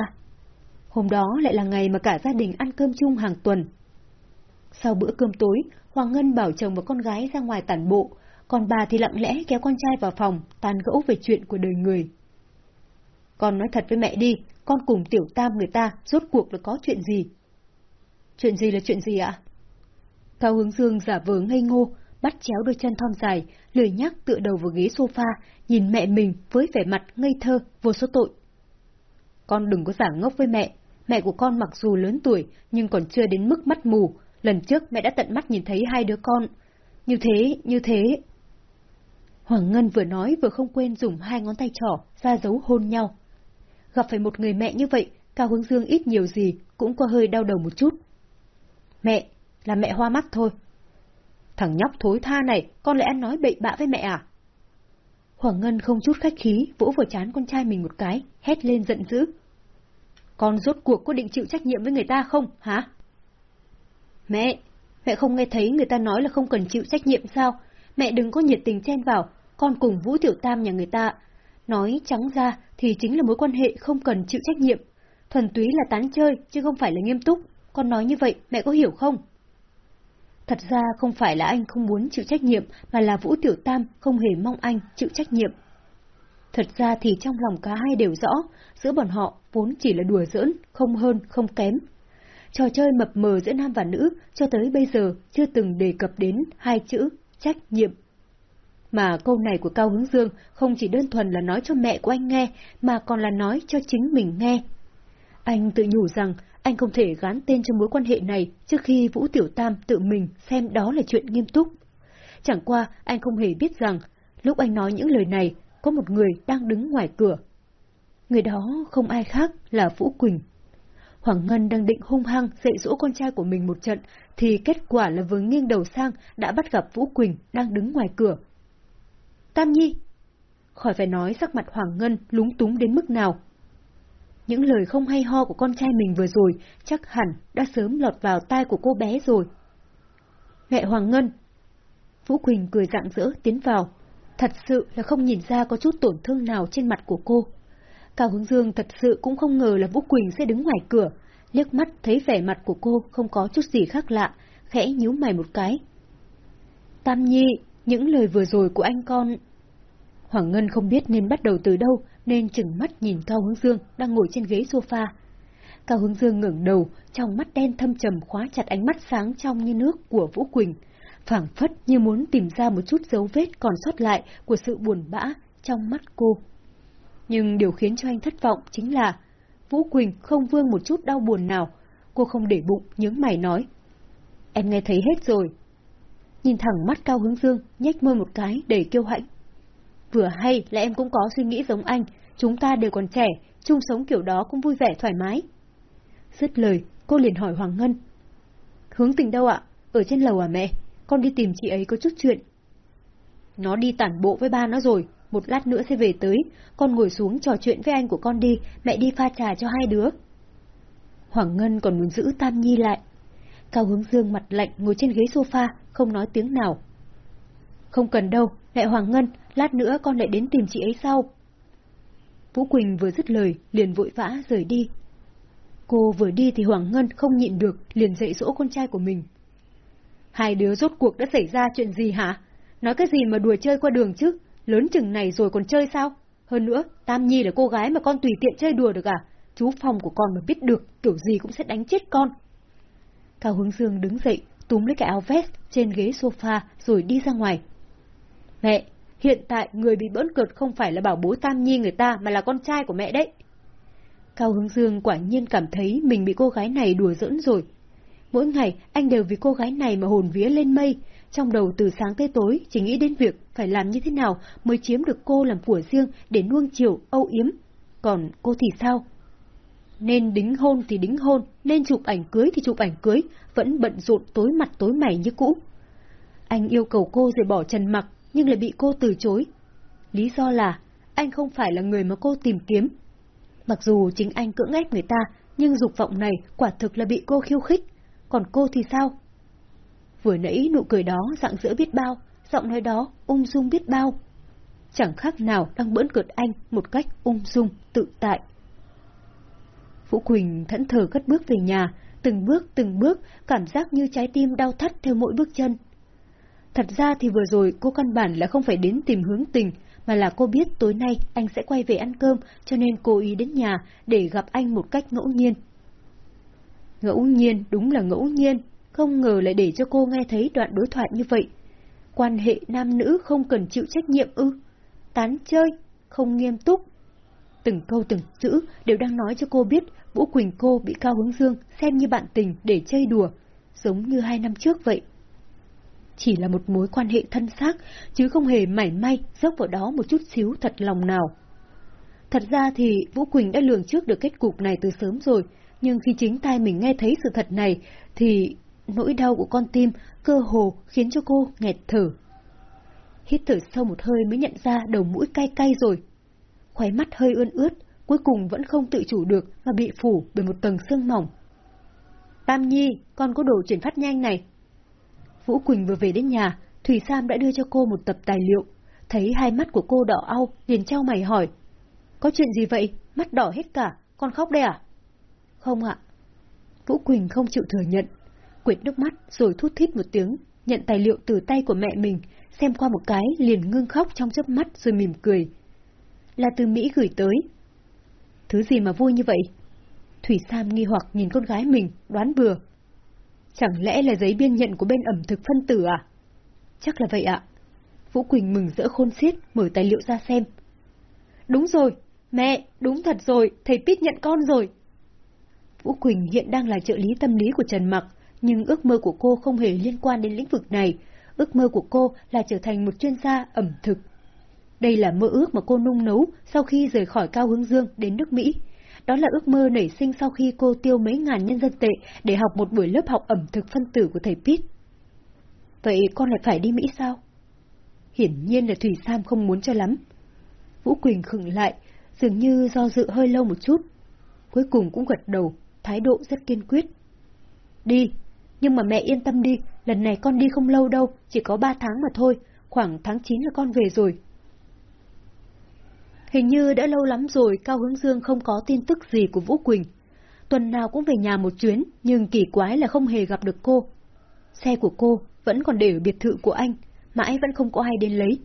A: Hôm đó lại là ngày mà cả gia đình ăn cơm chung hàng tuần. Sau bữa cơm tối, Hoàng Ngân bảo chồng và con gái ra ngoài tản bộ, còn bà thì lặng lẽ kéo con trai vào phòng, tàn gẫu về chuyện của đời người. Con nói thật với mẹ đi, con cùng tiểu tam người ta rốt cuộc là có chuyện gì? Chuyện gì là chuyện gì ạ? Cao hướng dương giả vờ ngây ngô, bắt chéo đôi chân thon dài, lười nhắc tựa đầu vào ghế sofa, nhìn mẹ mình với vẻ mặt ngây thơ, vô số tội. Con đừng có giả ngốc với mẹ, mẹ của con mặc dù lớn tuổi nhưng còn chưa đến mức mắt mù, lần trước mẹ đã tận mắt nhìn thấy hai đứa con. Như thế, như thế. Hoàng Ngân vừa nói vừa không quên dùng hai ngón tay trỏ ra dấu hôn nhau. Gặp phải một người mẹ như vậy, Cao Hướng Dương ít nhiều gì cũng có hơi đau đầu một chút. Mẹ, là mẹ hoa mắt thôi. Thằng nhóc thối tha này, con lại ăn nói bậy bạ với mẹ à? Hoàng Ngân không chút khách khí, vỗ vào chán con trai mình một cái, hét lên giận dữ. Con rốt cuộc có định chịu trách nhiệm với người ta không, hả? Mẹ, mẹ không nghe thấy người ta nói là không cần chịu trách nhiệm sao? Mẹ đừng có nhiệt tình chen vào, con cùng Vũ Tiểu Tam nhà người ta. Nói trắng ra thì chính là mối quan hệ không cần chịu trách nhiệm. Thuần túy là tán chơi, chứ không phải là nghiêm túc. Con nói như vậy, mẹ có hiểu không? Thật ra không phải là anh không muốn chịu trách nhiệm, mà là Vũ Tiểu Tam không hề mong anh chịu trách nhiệm. Thật ra thì trong lòng cả hai đều rõ, giữa bọn họ vốn chỉ là đùa giỡn, không hơn, không kém. Trò chơi mập mờ giữa nam và nữ cho tới bây giờ chưa từng đề cập đến hai chữ trách nhiệm. Mà câu này của Cao Hướng Dương không chỉ đơn thuần là nói cho mẹ của anh nghe, mà còn là nói cho chính mình nghe. Anh tự nhủ rằng anh không thể gán tên cho mối quan hệ này trước khi Vũ Tiểu Tam tự mình xem đó là chuyện nghiêm túc. Chẳng qua anh không hề biết rằng, lúc anh nói những lời này, có một người đang đứng ngoài cửa. Người đó không ai khác là Vũ Quỳnh. Hoàng Ngân đang định hung hăng dạy dỗ con trai của mình một trận, thì kết quả là vừa nghiêng đầu sang đã bắt gặp Vũ Quỳnh đang đứng ngoài cửa. Tam Nhi! Khỏi phải nói sắc mặt Hoàng Ngân lúng túng đến mức nào. Những lời không hay ho của con trai mình vừa rồi chắc hẳn đã sớm lọt vào tai của cô bé rồi. Mẹ Hoàng Ngân! Vũ Quỳnh cười rạng rỡ tiến vào. Thật sự là không nhìn ra có chút tổn thương nào trên mặt của cô. Cao Hướng Dương thật sự cũng không ngờ là Vũ Quỳnh sẽ đứng ngoài cửa, liếc mắt thấy vẻ mặt của cô không có chút gì khác lạ, khẽ nhíu mày một cái. Tam Nhi, những lời vừa rồi của anh con... Hoàng Ngân không biết nên bắt đầu từ đâu, nên chừng mắt nhìn Cao Hướng Dương đang ngồi trên ghế sofa. Cao Hướng Dương ngẩng đầu, trong mắt đen thâm trầm khóa chặt ánh mắt sáng trong như nước của Vũ Quỳnh, phảng phất như muốn tìm ra một chút dấu vết còn sót lại của sự buồn bã trong mắt cô. Nhưng điều khiến cho anh thất vọng chính là Vũ Quỳnh không vương một chút đau buồn nào. Cô không để bụng, nhướng mày nói. Em nghe thấy hết rồi. Nhìn thẳng mắt Cao Hướng Dương, nhếch môi một cái để kêu hãnh. Vừa hay là em cũng có suy nghĩ giống anh, chúng ta đều còn trẻ, chung sống kiểu đó cũng vui vẻ thoải mái. Dứt lời, cô liền hỏi Hoàng Ngân. Hướng tình đâu ạ? Ở trên lầu à mẹ? Con đi tìm chị ấy có chút chuyện. Nó đi tản bộ với ba nó rồi, một lát nữa sẽ về tới, con ngồi xuống trò chuyện với anh của con đi, mẹ đi pha trà cho hai đứa. Hoàng Ngân còn muốn giữ Tam Nhi lại. Cao Hướng Dương mặt lạnh ngồi trên ghế sofa, không nói tiếng nào. Không cần đâu, mẹ Hoàng Ngân, lát nữa con lại đến tìm chị ấy sau. Vũ Quỳnh vừa dứt lời, liền vội vã rời đi. Cô vừa đi thì Hoàng Ngân không nhịn được, liền dạy dỗ con trai của mình. Hai đứa rốt cuộc đã xảy ra chuyện gì hả? Nói cái gì mà đùa chơi qua đường chứ? Lớn chừng này rồi còn chơi sao? Hơn nữa, Tam Nhi là cô gái mà con tùy tiện chơi đùa được à? Chú phòng của con mà biết được, kiểu gì cũng sẽ đánh chết con. Cao Hướng Dương đứng dậy, túm lấy cái áo vest trên ghế sofa rồi đi ra ngoài. Mẹ, hiện tại người bị bỡn cợt không phải là bảo bố Tam Nhi người ta mà là con trai của mẹ đấy. Cao Hướng Dương quả nhiên cảm thấy mình bị cô gái này đùa giỡn rồi. Mỗi ngày anh đều vì cô gái này mà hồn vía lên mây, trong đầu từ sáng tới tối chỉ nghĩ đến việc phải làm như thế nào mới chiếm được cô làm của riêng để nuông chiều, âu yếm. Còn cô thì sao? Nên đính hôn thì đính hôn, nên chụp ảnh cưới thì chụp ảnh cưới, vẫn bận rộn tối mặt tối mày như cũ. Anh yêu cầu cô rời bỏ trần mặc, nhưng lại bị cô từ chối. Lý do là, anh không phải là người mà cô tìm kiếm. Mặc dù chính anh cưỡng ép người ta, nhưng dục vọng này quả thực là bị cô khiêu khích. Còn cô thì sao? Vừa nãy nụ cười đó dạng dỡ biết bao, giọng nói đó ung dung biết bao. Chẳng khác nào đang bỡn cợt anh một cách ung dung, tự tại. Vũ Quỳnh thẫn thờ cất bước về nhà, từng bước từng bước, cảm giác như trái tim đau thắt theo mỗi bước chân. Thật ra thì vừa rồi cô căn bản là không phải đến tìm hướng tình, mà là cô biết tối nay anh sẽ quay về ăn cơm, cho nên cố ý đến nhà để gặp anh một cách ngẫu nhiên. Ngẫu nhiên, đúng là ngẫu nhiên, không ngờ lại để cho cô nghe thấy đoạn đối thoại như vậy. Quan hệ nam nữ không cần chịu trách nhiệm ư. Tán chơi, không nghiêm túc. Từng câu từng chữ đều đang nói cho cô biết Vũ Quỳnh cô bị Cao Hướng Dương xem như bạn tình để chơi đùa, giống như hai năm trước vậy. Chỉ là một mối quan hệ thân xác, chứ không hề mảy may dốc vào đó một chút xíu thật lòng nào. Thật ra thì Vũ Quỳnh đã lường trước được kết cục này từ sớm rồi, nhưng khi chính tai mình nghe thấy sự thật này, thì nỗi đau của con tim cơ hồ khiến cho cô nghẹt thở. Hít thở sâu một hơi mới nhận ra đầu mũi cay cay rồi. Khóe mắt hơi ươn ướt, cuối cùng vẫn không tự chủ được mà bị phủ bởi một tầng sương mỏng. Tam Nhi, con có đồ chuyển phát nhanh này. Vũ Quỳnh vừa về đến nhà, Thủy Sam đã đưa cho cô một tập tài liệu. Thấy hai mắt của cô đỏ au, liền trao mày hỏi. Có chuyện gì vậy? Mắt đỏ hết cả, con khóc đây à? Không ạ. Vũ Quỳnh không chịu thừa nhận, quệt nước mắt rồi thút thít một tiếng, nhận tài liệu từ tay của mẹ mình, xem qua một cái liền ngưng khóc trong chớp mắt rồi mỉm cười. Là từ Mỹ gửi tới. Thứ gì mà vui như vậy? Thủy Sam nghi hoặc nhìn con gái mình, đoán bừa. Chẳng lẽ là giấy biên nhận của bên ẩm thực phân tử à? Chắc là vậy ạ. Vũ Quỳnh mừng rỡ khôn xiết, mở tài liệu ra xem. Đúng rồi, mẹ, đúng thật rồi, thầy Pít nhận con rồi. Vũ Quỳnh hiện đang là trợ lý tâm lý của Trần Mặc, nhưng ước mơ của cô không hề liên quan đến lĩnh vực này. Ước mơ của cô là trở thành một chuyên gia ẩm thực. Đây là mơ ước mà cô nung nấu sau khi rời khỏi Cao Hướng Dương đến nước Mỹ. đó là ước mơ nảy sinh sau khi cô tiêu mấy ngàn nhân dân tệ để học một buổi lớp học ẩm thực phân tử của thầy Pitt. Vậy con lại phải đi Mỹ sao? Hiển nhiên là Thủy Sam không muốn cho lắm. Vũ Quỳnh khựng lại, dường như do dự hơi lâu một chút. Cuối cùng cũng gật đầu, thái độ rất kiên quyết. Đi, nhưng mà mẹ yên tâm đi, lần này con đi không lâu đâu, chỉ có ba tháng mà thôi, khoảng tháng 9 là con về rồi. Hình như đã lâu lắm rồi Cao Hướng Dương không có tin tức gì của Vũ Quỳnh. Tuần nào cũng về nhà một chuyến, nhưng kỳ quái là không hề gặp được cô. Xe của cô vẫn còn để ở biệt thự của anh, mãi vẫn không có ai đến lấy.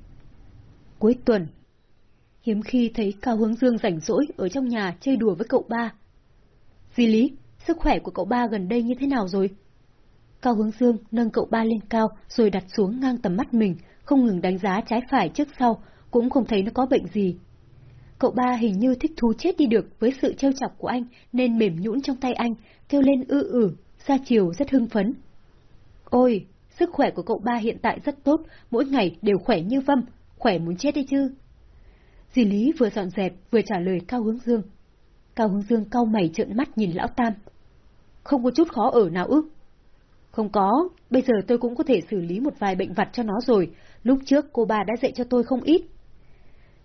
A: Cuối tuần, hiếm khi thấy Cao Hướng Dương rảnh rỗi ở trong nhà chơi đùa với cậu ba. Di Lý, sức khỏe của cậu ba gần đây như thế nào rồi? Cao Hướng Dương nâng cậu ba lên cao rồi đặt xuống ngang tầm mắt mình, không ngừng đánh giá trái phải trước sau, cũng không thấy nó có bệnh gì. Cậu ba hình như thích thú chết đi được với sự trêu chọc của anh nên mềm nhũn trong tay anh, kêu lên ư ử, ra chiều rất hưng phấn. Ôi, sức khỏe của cậu ba hiện tại rất tốt, mỗi ngày đều khỏe như vâm, khỏe muốn chết đi chứ. Dì Lý vừa dọn dẹp vừa trả lời Cao Hướng Dương. Cao Hướng Dương cau mày trợn mắt nhìn Lão Tam. Không có chút khó ở nào ư? Không có, bây giờ tôi cũng có thể xử lý một vài bệnh vặt cho nó rồi, lúc trước cô bà đã dạy cho tôi không ít.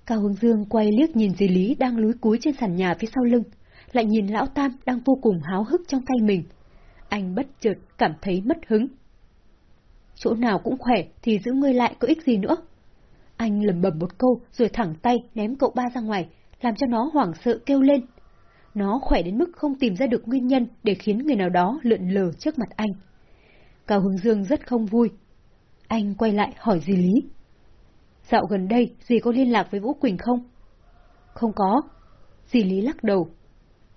A: Cao Hướng Dương quay liếc nhìn dì Lý đang lúi cúi trên sàn nhà phía sau lưng, lại nhìn Lão Tam đang vô cùng háo hức trong tay mình. Anh bất chợt cảm thấy mất hứng. Chỗ nào cũng khỏe thì giữ ngươi lại có ích gì nữa. Anh lầm bầm một câu rồi thẳng tay ném cậu ba ra ngoài, làm cho nó hoảng sợ kêu lên. Nó khỏe đến mức không tìm ra được nguyên nhân để khiến người nào đó lượn lờ trước mặt anh. Cao Hướng Dương rất không vui. Anh quay lại hỏi dì Lý. Dạo gần đây, dì có liên lạc với Vũ Quỳnh không? Không có. Dì Lý lắc đầu.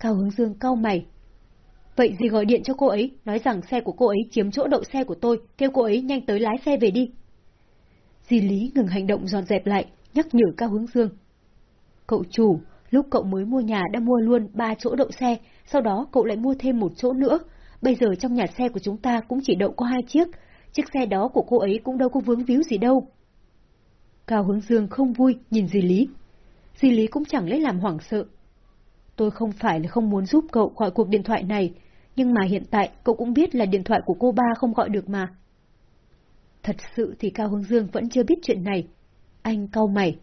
A: Cao Hướng Dương cau mày. Vậy dì gọi điện cho cô ấy, nói rằng xe của cô ấy chiếm chỗ đậu xe của tôi, kêu cô ấy nhanh tới lái xe về đi. Dì Lý ngừng hành động dọn dẹp lại, nhắc nhở Cao Hướng Dương. Cậu chủ, lúc cậu mới mua nhà đã mua luôn ba chỗ đậu xe, sau đó cậu lại mua thêm một chỗ nữa. Bây giờ trong nhà xe của chúng ta cũng chỉ đậu có hai chiếc, chiếc xe đó của cô ấy cũng đâu có vướng víu gì đâu. Cao Hướng Dương không vui nhìn di Lý. di Lý cũng chẳng lấy làm hoảng sợ. Tôi không phải là không muốn giúp cậu gọi cuộc điện thoại này, nhưng mà hiện tại cậu cũng biết là điện thoại của cô ba không gọi được mà. Thật sự thì Cao Hướng Dương vẫn chưa biết chuyện này. Anh cau mày.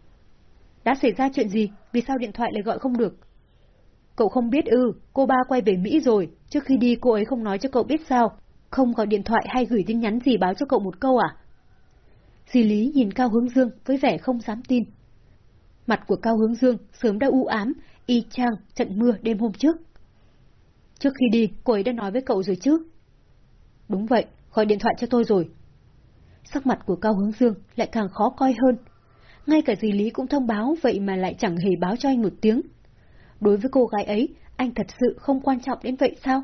A: Đã xảy ra chuyện gì? Vì sao điện thoại lại gọi không được? Cậu không biết ư, cô ba quay về Mỹ rồi, trước khi đi cô ấy không nói cho cậu biết sao, không gọi điện thoại hay gửi tin nhắn gì báo cho cậu một câu à? Dì Lý nhìn Cao Hướng Dương với vẻ không dám tin. Mặt của Cao Hướng Dương sớm đã u ám, y chang trận mưa đêm hôm trước. Trước khi đi, cô ấy đã nói với cậu rồi chứ? Đúng vậy, gọi điện thoại cho tôi rồi. Sắc mặt của Cao Hướng Dương lại càng khó coi hơn. Ngay cả dì Lý cũng thông báo vậy mà lại chẳng hề báo cho anh một tiếng. Đối với cô gái ấy, anh thật sự không quan trọng đến vậy sao?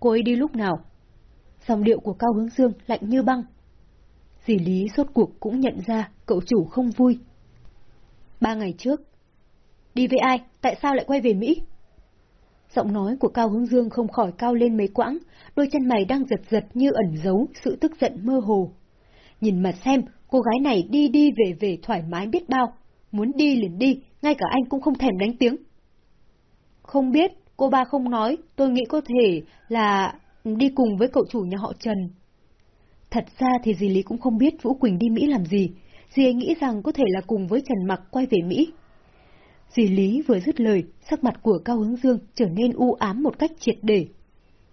A: Cô ấy đi lúc nào? Dòng điệu của Cao Hướng Dương lạnh như băng. Dì Lý suốt cuộc cũng nhận ra cậu chủ không vui. Ba ngày trước. Đi với ai? Tại sao lại quay về Mỹ? Giọng nói của Cao Hướng Dương không khỏi cao lên mấy quãng, đôi chân mày đang giật giật như ẩn giấu sự tức giận mơ hồ. Nhìn mà xem, cô gái này đi đi về về thoải mái biết bao. Muốn đi liền đi, ngay cả anh cũng không thèm đánh tiếng. Không biết, cô ba không nói, tôi nghĩ có thể là đi cùng với cậu chủ nhà họ Trần. Thật ra thì dì Lý cũng không biết Vũ Quỳnh đi Mỹ làm gì, dì ấy nghĩ rằng có thể là cùng với Trần Mặc quay về Mỹ. Dì Lý vừa dứt lời, sắc mặt của Cao Hướng Dương trở nên u ám một cách triệt để.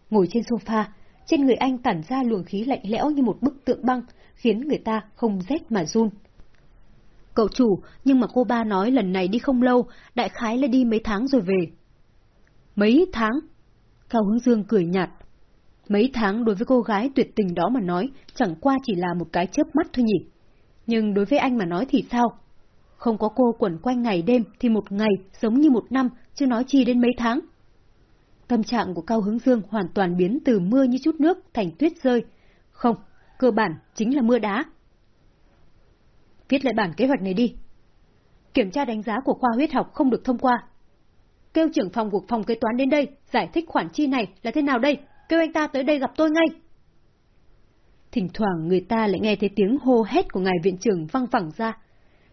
A: Ngồi trên sofa, trên người anh tản ra luồng khí lạnh lẽo như một bức tượng băng, khiến người ta không rét mà run. Cậu chủ, nhưng mà cô ba nói lần này đi không lâu, đại khái là đi mấy tháng rồi về. Mấy tháng? Cao Hướng Dương cười nhạt. Mấy tháng đối với cô gái tuyệt tình đó mà nói, chẳng qua chỉ là một cái chớp mắt thôi nhỉ. Nhưng đối với anh mà nói thì sao? Không có cô quẩn quanh ngày đêm thì một ngày giống như một năm, chứ nói chi đến mấy tháng. Tâm trạng của Cao Hướng Dương hoàn toàn biến từ mưa như chút nước thành tuyết rơi. Không, cơ bản chính là mưa đá. Viết lại bản kế hoạch này đi. Kiểm tra đánh giá của khoa huyết học không được thông qua. Kêu trưởng phòng của phòng kế toán đến đây, giải thích khoản chi này là thế nào đây? Kêu anh ta tới đây gặp tôi ngay. Thỉnh thoảng người ta lại nghe thấy tiếng hô hét của ngài viện trưởng văng vẳng ra.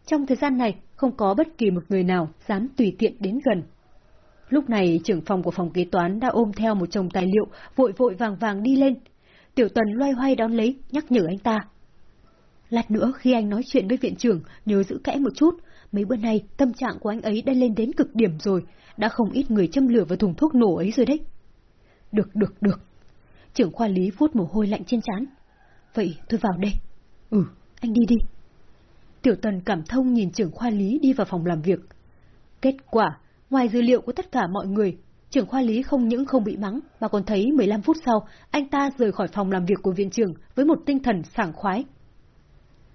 A: Trong thời gian này, không có bất kỳ một người nào dám tùy tiện đến gần. Lúc này trưởng phòng của phòng kế toán đã ôm theo một chồng tài liệu, vội vội vàng vàng đi lên. Tiểu Tần loay hoay đón lấy, nhắc nhở anh ta. Lát nữa khi anh nói chuyện với viện trưởng, nhớ giữ kẽ một chút. Mấy bữa nay, tâm trạng của anh ấy đã lên đến cực điểm rồi, đã không ít người châm lửa vào thùng thuốc nổ ấy rồi đấy. Được, được, được. Trưởng khoa lý vuốt mồ hôi lạnh trên trán. Vậy tôi vào đây. Ừ, anh đi đi. Tiểu Tần cảm thông nhìn trưởng khoa lý đi vào phòng làm việc. Kết quả, ngoài dữ liệu của tất cả mọi người, trưởng khoa lý không những không bị mắng, mà còn thấy 15 phút sau, anh ta rời khỏi phòng làm việc của viện trưởng với một tinh thần sảng khoái.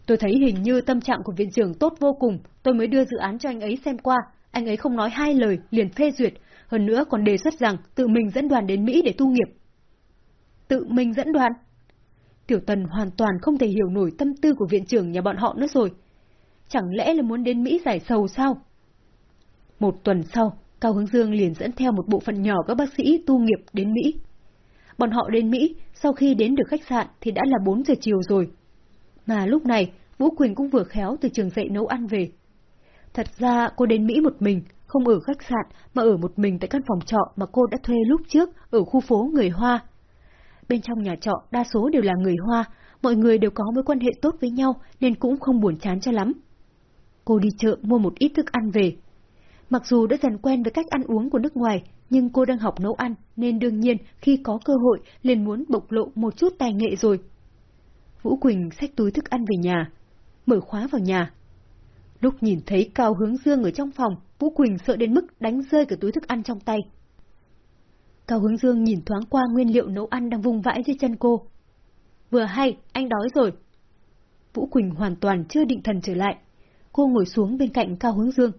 A: Tôi thấy hình như tâm trạng của viện trưởng tốt vô cùng, tôi mới đưa dự án cho anh ấy xem qua, anh ấy không nói hai lời, liền phê duyệt, hơn nữa còn đề xuất rằng tự mình dẫn đoàn đến Mỹ để tu nghiệp. Tự mình dẫn đoàn? Tiểu Tần hoàn toàn không thể hiểu nổi tâm tư của viện trưởng nhà bọn họ nữa rồi. Chẳng lẽ là muốn đến Mỹ giải sầu sao? Một tuần sau, Cao Hướng Dương liền dẫn theo một bộ phận nhỏ các bác sĩ tu nghiệp đến Mỹ. Bọn họ đến Mỹ, sau khi đến được khách sạn thì đã là 4 giờ chiều rồi. Mà lúc này, Vũ Quỳnh cũng vừa khéo từ trường dạy nấu ăn về. Thật ra cô đến Mỹ một mình, không ở khách sạn mà ở một mình tại căn phòng trọ mà cô đã thuê lúc trước ở khu phố người Hoa. Bên trong nhà trọ đa số đều là người Hoa, mọi người đều có mối quan hệ tốt với nhau nên cũng không buồn chán cho lắm. Cô đi chợ mua một ít thức ăn về. Mặc dù đã dần quen với cách ăn uống của nước ngoài, nhưng cô đang học nấu ăn nên đương nhiên khi có cơ hội liền muốn bộc lộ một chút tài nghệ rồi. Vũ Quỳnh xách túi thức ăn về nhà, mở khóa vào nhà. Lúc nhìn thấy Cao Hướng Dương ở trong phòng, Vũ Quỳnh sợ đến mức đánh rơi cả túi thức ăn trong tay. Cao Hướng Dương nhìn thoáng qua nguyên liệu nấu ăn đang vung vãi dưới chân cô. Vừa hay, anh đói rồi. Vũ Quỳnh hoàn toàn chưa định thần trở lại. Cô ngồi xuống bên cạnh Cao Hướng Dương.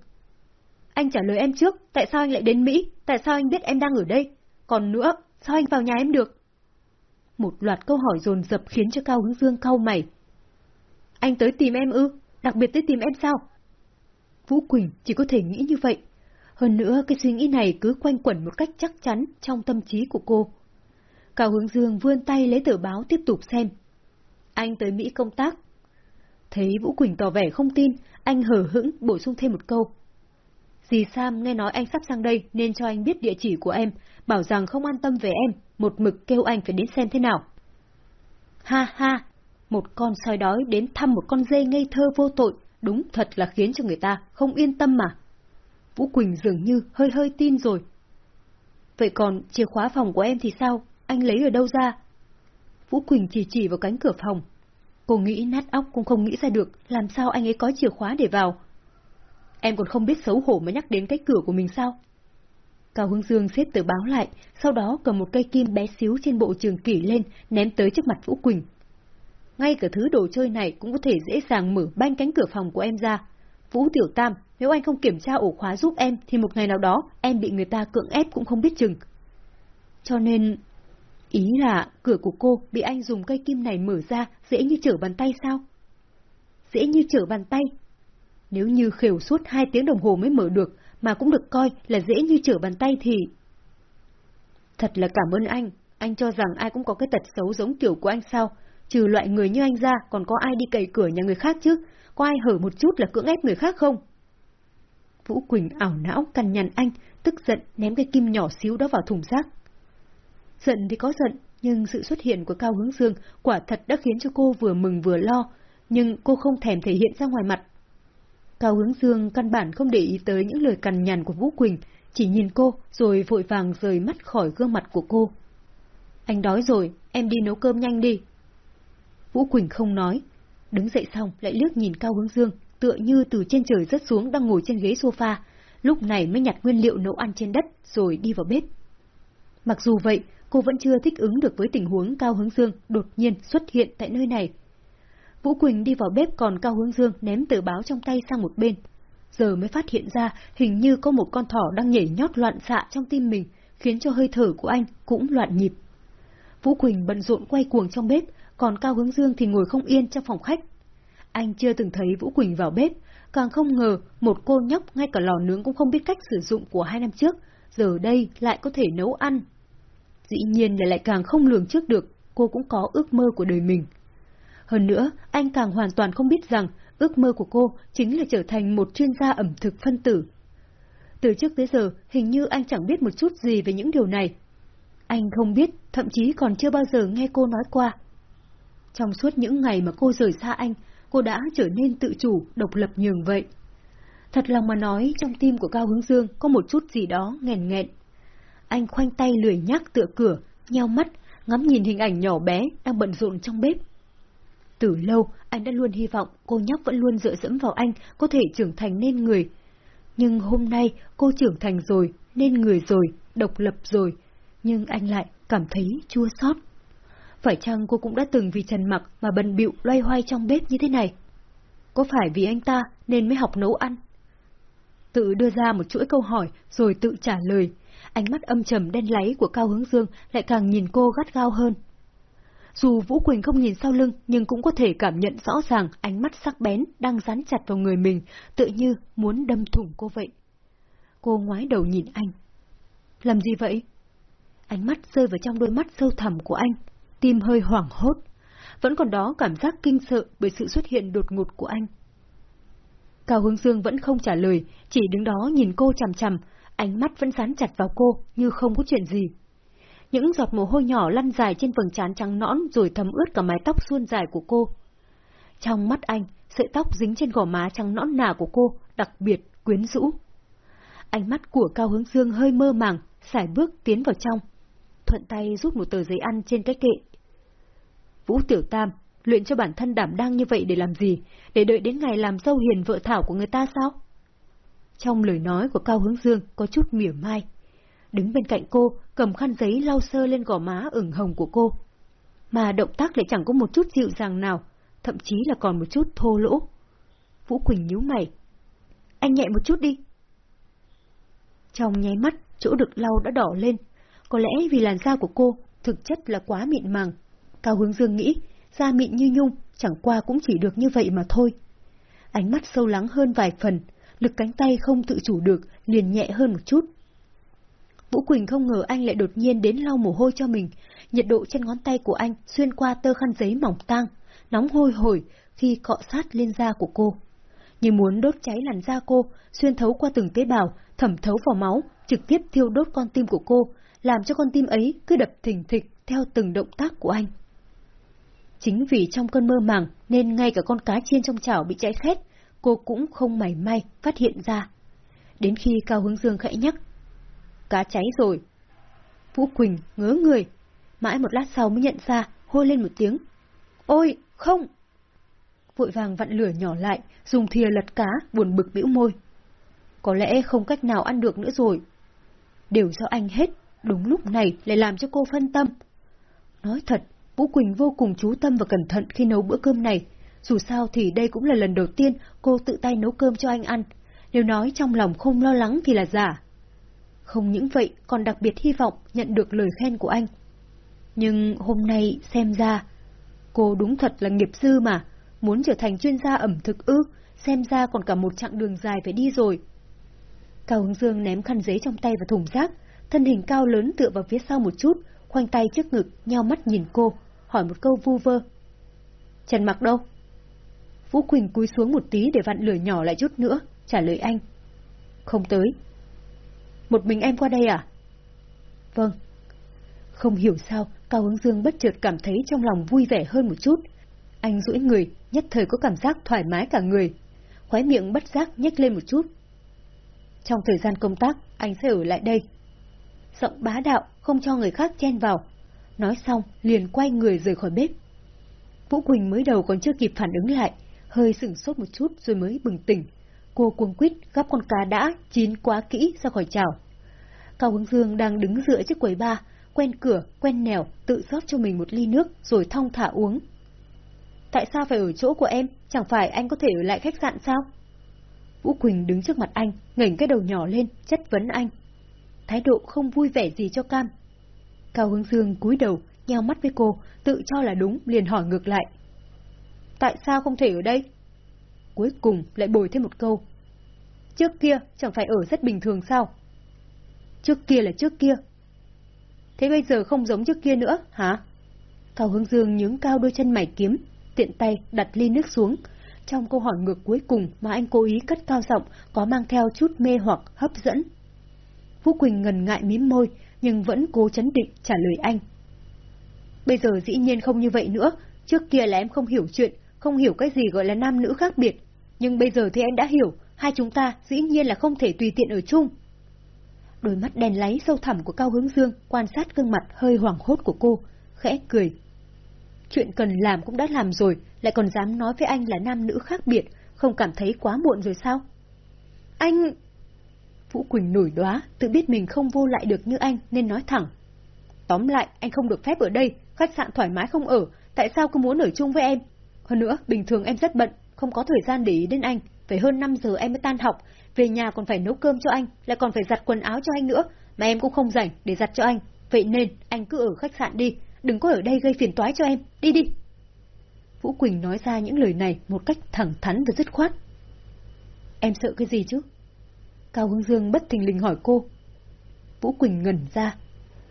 A: Anh trả lời em trước, tại sao anh lại đến Mỹ? Tại sao anh biết em đang ở đây? Còn nữa, sao anh vào nhà em được? Một loạt câu hỏi dồn dập khiến cho Cao Hướng Dương cau mày. Anh tới tìm em ư? Đặc biệt tới tìm em sao? Vũ Quỳnh chỉ có thể nghĩ như vậy. Hơn nữa, cái suy nghĩ này cứ quanh quẩn một cách chắc chắn trong tâm trí của cô. Cao Hướng Dương vươn tay lấy tờ báo tiếp tục xem. Anh tới Mỹ công tác. Thấy Vũ Quỳnh tỏ vẻ không tin, anh hở hững bổ sung thêm một câu. Dì Sam nghe nói anh sắp sang đây nên cho anh biết địa chỉ của em, bảo rằng không an tâm về em, một mực kêu anh phải đến xem thế nào. Ha ha, một con sói đói đến thăm một con dê ngây thơ vô tội, đúng thật là khiến cho người ta không yên tâm mà. Vũ Quỳnh dường như hơi hơi tin rồi. Vậy còn chìa khóa phòng của em thì sao? Anh lấy ở đâu ra? Vũ Quỳnh chỉ chỉ vào cánh cửa phòng. Cô nghĩ nát óc cũng không nghĩ ra được làm sao anh ấy có chìa khóa để vào. Em còn không biết xấu hổ mà nhắc đến cái cửa của mình sao? Cao Hưng Dương xếp tờ báo lại, sau đó cầm một cây kim bé xíu trên bộ trường kỷ lên, ném tới trước mặt Vũ Quỳnh. Ngay cả thứ đồ chơi này cũng có thể dễ dàng mở banh cánh cửa phòng của em ra. Vũ Tiểu Tam, nếu anh không kiểm tra ổ khóa giúp em thì một ngày nào đó em bị người ta cưỡng ép cũng không biết chừng. Cho nên... Ý là cửa của cô bị anh dùng cây kim này mở ra dễ như trở bàn tay sao? Dễ như trở bàn tay. Nếu như khều suốt hai tiếng đồng hồ mới mở được mà cũng được coi là dễ như trở bàn tay thì... Thật là cảm ơn anh, anh cho rằng ai cũng có cái tật xấu giống kiểu của anh sao? Trừ loại người như anh ra còn có ai đi cày cửa nhà người khác chứ? Có ai hở một chút là cưỡng ép người khác không? Vũ Quỳnh ảo não cằn nhằn anh, tức giận ném cái kim nhỏ xíu đó vào thùng rác. Giận thì có giận, nhưng sự xuất hiện của Cao Hướng Dương quả thật đã khiến cho cô vừa mừng vừa lo, nhưng cô không thèm thể hiện ra ngoài mặt. Cao Hướng Dương căn bản không để ý tới những lời cằn nhằn của Vũ Quỳnh, chỉ nhìn cô rồi vội vàng rời mắt khỏi gương mặt của cô. Anh đói rồi, em đi nấu cơm nhanh đi. Vũ Quỳnh không nói, đứng dậy xong lại liếc nhìn Cao Hướng Dương, tựa như từ trên trời rớt xuống đang ngồi trên ghế sofa, lúc này mới nhặt nguyên liệu nấu ăn trên đất rồi đi vào bếp. Mặc dù vậy, cô vẫn chưa thích ứng được với tình huống Cao Hướng Dương đột nhiên xuất hiện tại nơi này. Vũ Quỳnh đi vào bếp còn Cao Hướng Dương ném tờ báo trong tay sang một bên. Giờ mới phát hiện ra hình như có một con thỏ đang nhảy nhót loạn xạ trong tim mình, khiến cho hơi thở của anh cũng loạn nhịp. Vũ Quỳnh bận rộn quay cuồng trong bếp, còn Cao Hướng Dương thì ngồi không yên trong phòng khách. Anh chưa từng thấy Vũ Quỳnh vào bếp, càng không ngờ một cô nhóc ngay cả lò nướng cũng không biết cách sử dụng của hai năm trước, giờ đây lại có thể nấu ăn. Dĩ nhiên là lại càng không lường trước được, cô cũng có ước mơ của đời mình. Hơn nữa, anh càng hoàn toàn không biết rằng ước mơ của cô chính là trở thành một chuyên gia ẩm thực phân tử. Từ trước tới giờ, hình như anh chẳng biết một chút gì về những điều này. Anh không biết, thậm chí còn chưa bao giờ nghe cô nói qua. Trong suốt những ngày mà cô rời xa anh, cô đã trở nên tự chủ, độc lập nhường vậy. Thật lòng mà nói, trong tim của Cao Hướng Dương có một chút gì đó nghèn nghẹn. Anh khoanh tay lười nhác tựa cửa, nheo mắt, ngắm nhìn hình ảnh nhỏ bé đang bận rộn trong bếp. Từ lâu, anh đã luôn hy vọng cô nhóc vẫn luôn dựa dẫm vào anh có thể trưởng thành nên người. Nhưng hôm nay cô trưởng thành rồi, nên người rồi, độc lập rồi, nhưng anh lại cảm thấy chua xót. Phải chăng cô cũng đã từng vì Trần Mặc mà bần bịu loay hoay trong bếp như thế này? Có phải vì anh ta nên mới học nấu ăn? Tự đưa ra một chuỗi câu hỏi rồi tự trả lời, ánh mắt âm trầm đen láy của Cao Hướng Dương lại càng nhìn cô gắt gao hơn. Dù Vũ Quỳnh không nhìn sau lưng, nhưng cũng có thể cảm nhận rõ ràng ánh mắt sắc bén đang dán chặt vào người mình, tự như muốn đâm thủng cô vậy. Cô ngoái đầu nhìn anh. Làm gì vậy? Ánh mắt rơi vào trong đôi mắt sâu thẳm của anh, tim hơi hoảng hốt. Vẫn còn đó cảm giác kinh sợ bởi sự xuất hiện đột ngột của anh. Cao Hướng Dương vẫn không trả lời, chỉ đứng đó nhìn cô chằm chằm, ánh mắt vẫn dán chặt vào cô như không có chuyện gì. Những giọt mồ hôi nhỏ lăn dài trên vầng trán trắng nõn rồi thấm ướt cả mái tóc suôn dài của cô. Trong mắt anh, sợi tóc dính trên gò má trắng nõn nà của cô đặc biệt quyến rũ. Ánh mắt của Cao Hướng Dương hơi mơ màng, xài bước tiến vào trong. Thuận tay rút một tờ giấy ăn trên cái kệ. Vũ Tiểu Tam, luyện cho bản thân đảm đang như vậy để làm gì? Để đợi đến ngày làm dâu hiền vợ thảo của người ta sao? Trong lời nói của Cao Hướng Dương có chút mỉa mai. Đứng bên cạnh cô, cầm khăn giấy lau sơ lên gò má ửng hồng của cô. Mà động tác lại chẳng có một chút dịu dàng nào, thậm chí là còn một chút thô lỗ. Vũ Quỳnh nhíu mày. Anh nhẹ một chút đi. Trong nháy mắt, chỗ được lau đã đỏ lên. Có lẽ vì làn da của cô thực chất là quá mịn màng. Cao Hướng Dương nghĩ, da mịn như nhung, chẳng qua cũng chỉ được như vậy mà thôi. Ánh mắt sâu lắng hơn vài phần, lực cánh tay không tự chủ được, liền nhẹ hơn một chút. Vũ Quỳnh không ngờ anh lại đột nhiên đến lau mồ hôi cho mình, nhiệt độ trên ngón tay của anh xuyên qua tơ khăn giấy mỏng tang, nóng hôi hổi khi cọ sát lên da của cô. Như muốn đốt cháy làn da cô, xuyên thấu qua từng tế bào, thẩm thấu vào máu, trực tiếp thiêu đốt con tim của cô, làm cho con tim ấy cứ đập thình thịch theo từng động tác của anh. Chính vì trong cơn mơ màng nên ngay cả con cá chiên trong chảo bị cháy khét, cô cũng không mảy may phát hiện ra. Đến khi Cao Hướng Dương khẽ nhắc, cá cháy rồi. Vũ Quỳnh ngớ người, mãi một lát sau mới nhận ra, hôi lên một tiếng. Ôi, không! Vội vàng vặn lửa nhỏ lại, dùng thìa lật cá, buồn bực bĩu môi. Có lẽ không cách nào ăn được nữa rồi. Đều do anh hết, đúng lúc này lại làm cho cô phân tâm. Nói thật, Vũ Quỳnh vô cùng chú tâm và cẩn thận khi nấu bữa cơm này. Dù sao thì đây cũng là lần đầu tiên cô tự tay nấu cơm cho anh ăn. Nếu nói trong lòng không lo lắng thì là giả. Không những vậy, còn đặc biệt hy vọng nhận được lời khen của anh. Nhưng hôm nay xem ra, cô đúng thật là nghiệp dư mà, muốn trở thành chuyên gia ẩm thực ư, xem ra còn cả một chặng đường dài phải đi rồi. Cao Hướng Dương ném khăn giấy trong tay vào thùng rác, thân hình cao lớn tựa vào phía sau một chút, khoanh tay trước ngực, nheo mắt nhìn cô, hỏi một câu vu vơ. Trần mặc đâu? Vũ Quỳnh cúi xuống một tí để vặn lửa nhỏ lại chút nữa, trả lời anh. Không tới. Một mình em qua đây à? Vâng. Không hiểu sao, Cao Hướng Dương bất chợt cảm thấy trong lòng vui vẻ hơn một chút. Anh duỗi người, nhất thời có cảm giác thoải mái cả người. Khóe miệng bất giác nhếch lên một chút. Trong thời gian công tác, anh sẽ ở lại đây. Giọng bá đạo, không cho người khác chen vào. Nói xong, liền quay người rời khỏi bếp. Vũ Quỳnh mới đầu còn chưa kịp phản ứng lại, hơi sửng sốt một chút rồi mới bừng tỉnh. Cô cuồng quýt gắp con cá đã chín quá kỹ ra khỏi chảo. Cao Hướng Dương đang đứng dựa chiếc quầy ba, quen cửa, quen nẻo, tự rót cho mình một ly nước rồi thong thả uống. Tại sao phải ở chỗ của em? Chẳng phải anh có thể ở lại khách sạn sao? Vũ Quỳnh đứng trước mặt anh, ngẩng cái đầu nhỏ lên, chất vấn anh. Thái độ không vui vẻ gì cho cam. Cao Hướng Dương cúi đầu, nheo mắt với cô, tự cho là đúng, liền hỏi ngược lại. Tại sao không thể ở đây? Cuối cùng lại bồi thêm một câu. Trước kia chẳng phải ở rất bình thường sao? Trước kia là trước kia. Thế bây giờ không giống trước kia nữa, hả? Cao Hướng Dương nhướng cao đôi chân mày kiếm, tiện tay đặt ly nước xuống, trong câu hỏi ngược cuối cùng mà anh cố ý cất cao giọng có mang theo chút mê hoặc hấp dẫn. Vũ Quỳnh ngần ngại mím môi, nhưng vẫn cố chấn định trả lời anh. Bây giờ dĩ nhiên không như vậy nữa, trước kia là em không hiểu chuyện, không hiểu cái gì gọi là nam nữ khác biệt. Nhưng bây giờ thì em đã hiểu, hai chúng ta dĩ nhiên là không thể tùy tiện ở chung. Đôi mắt đèn láy sâu thẳm của Cao Hướng Dương quan sát gương mặt hơi hoảng hốt của cô, khẽ cười. Chuyện cần làm cũng đã làm rồi, lại còn dám nói với anh là nam nữ khác biệt, không cảm thấy quá muộn rồi sao? Anh... Vũ Quỳnh nổi đoá, tự biết mình không vô lại được như anh nên nói thẳng. Tóm lại, anh không được phép ở đây, khách sạn thoải mái không ở, tại sao cứ muốn ở chung với em? Hơn nữa, bình thường em rất bận, không có thời gian để ý đến anh, phải hơn 5 giờ em mới tan học, về nhà còn phải nấu cơm cho anh, lại còn phải giặt quần áo cho anh nữa, mà em cũng không rảnh để giặt cho anh. Vậy nên, anh cứ ở khách sạn đi, đừng có ở đây gây phiền toái cho em, đi đi. Vũ Quỳnh nói ra những lời này một cách thẳng thắn và dứt khoát. Em sợ cái gì chứ? Cao hương Dương bất thình lình hỏi cô. Vũ Quỳnh ngẩn ra.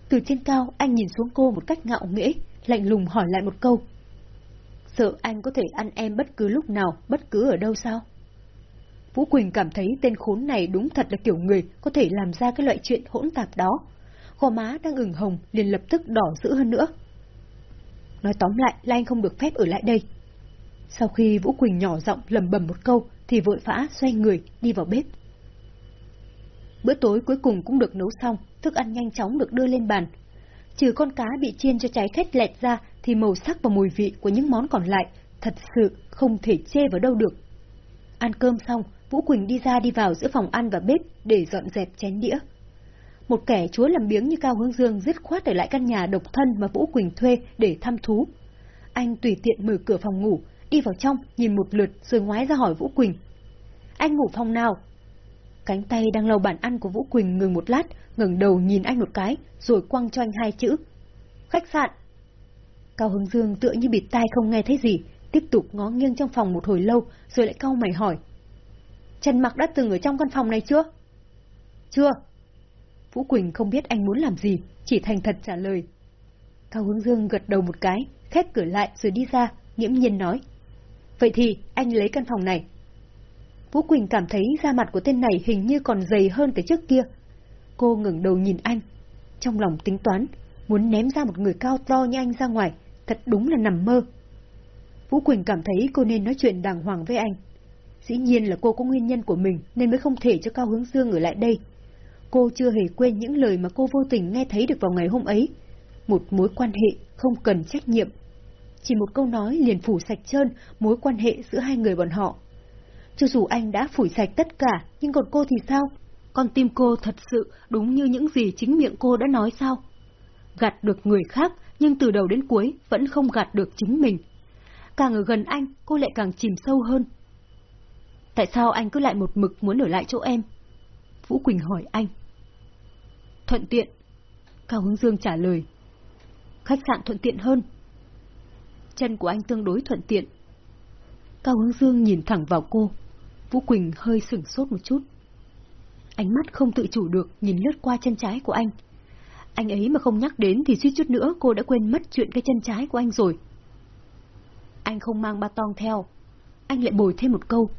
A: Từ trên cao, anh nhìn xuống cô một cách ngạo nghễ, lạnh lùng hỏi lại một câu. Sợ anh có thể ăn em bất cứ lúc nào, bất cứ ở đâu sao? Vũ Quỳnh cảm thấy tên khốn này đúng thật là kiểu người có thể làm ra cái loại chuyện hỗn tạp đó. Gò má đang ửng hồng liền lập tức đỏ dữ hơn nữa. Nói tóm lại là anh không được phép ở lại đây. Sau khi Vũ Quỳnh nhỏ giọng lầm bầm một câu thì vội vã xoay người đi vào bếp. Bữa tối cuối cùng cũng được nấu xong, thức ăn nhanh chóng được đưa lên bàn. Trừ con cá bị chiên cho cháy khét lẹt ra thì màu sắc và mùi vị của những món còn lại thật sự không thể chê vào đâu được. Ăn cơm xong, Vũ Quỳnh đi ra đi vào giữa phòng ăn và bếp để dọn dẹp chén đĩa. Một kẻ chúa làm biếng như Cao Hướng Dương dứt khoát ở lại căn nhà độc thân mà Vũ Quỳnh thuê để thăm thú. Anh tùy tiện mở cửa phòng ngủ, đi vào trong, nhìn một lượt rồi ngoái ra hỏi Vũ Quỳnh. Anh ngủ phòng nào? Cánh tay đang lau bàn ăn của Vũ Quỳnh ngừng một lát, ngẩng đầu nhìn anh một cái, rồi quăng cho anh hai chữ. Khách sạn. Cao Hướng Dương tựa như bịt tai không nghe thấy gì, tiếp tục ngó nghiêng trong phòng một hồi lâu, rồi lại cau mày hỏi. Trần Mặc đã từng ở trong căn phòng này chưa? Chưa. Vũ Quỳnh không biết anh muốn làm gì, chỉ thành thật trả lời. Cao Hướng Dương gật đầu một cái, khép cửa lại rồi đi ra, nghiễm nhiên nói. Vậy thì anh lấy căn phòng này. Vũ Quỳnh cảm thấy da mặt của tên này hình như còn dày hơn cái trước kia. Cô ngẩng đầu nhìn anh, trong lòng tính toán, muốn ném ra một người cao to như anh ra ngoài, thật đúng là nằm mơ. Vũ Quỳnh cảm thấy cô nên nói chuyện đàng hoàng với anh. Dĩ nhiên là cô có nguyên nhân của mình nên mới không thể cho Cao Hướng Dương ở lại đây. Cô chưa hề quên những lời mà cô vô tình nghe thấy được vào ngày hôm ấy. Một mối quan hệ không cần trách nhiệm. Chỉ một câu nói liền phủ sạch trơn mối quan hệ giữa hai người bọn họ. Cho dù anh đã phủi sạch tất cả, nhưng còn cô thì sao? Con tim cô thật sự đúng như những gì chính miệng cô đã nói sao? Gạt được người khác, nhưng từ đầu đến cuối vẫn không gạt được chính mình. Càng ở gần anh, cô lại càng chìm sâu hơn. Tại sao anh cứ lại một mực muốn ở lại chỗ em? Vũ Quỳnh hỏi anh. Thuận tiện. Cao Hướng Dương trả lời. Khách sạn thuận tiện hơn. Chân của anh tương đối thuận tiện. Cao Hướng Dương nhìn thẳng vào cô. Vũ Quỳnh hơi sửng sốt một chút. Ánh mắt không tự chủ được nhìn lướt qua chân trái của anh. Anh ấy mà không nhắc đến thì suýt chút nữa cô đã quên mất chuyện cái chân trái của anh rồi. Anh không mang ba tong theo. Anh lại bồi thêm một câu.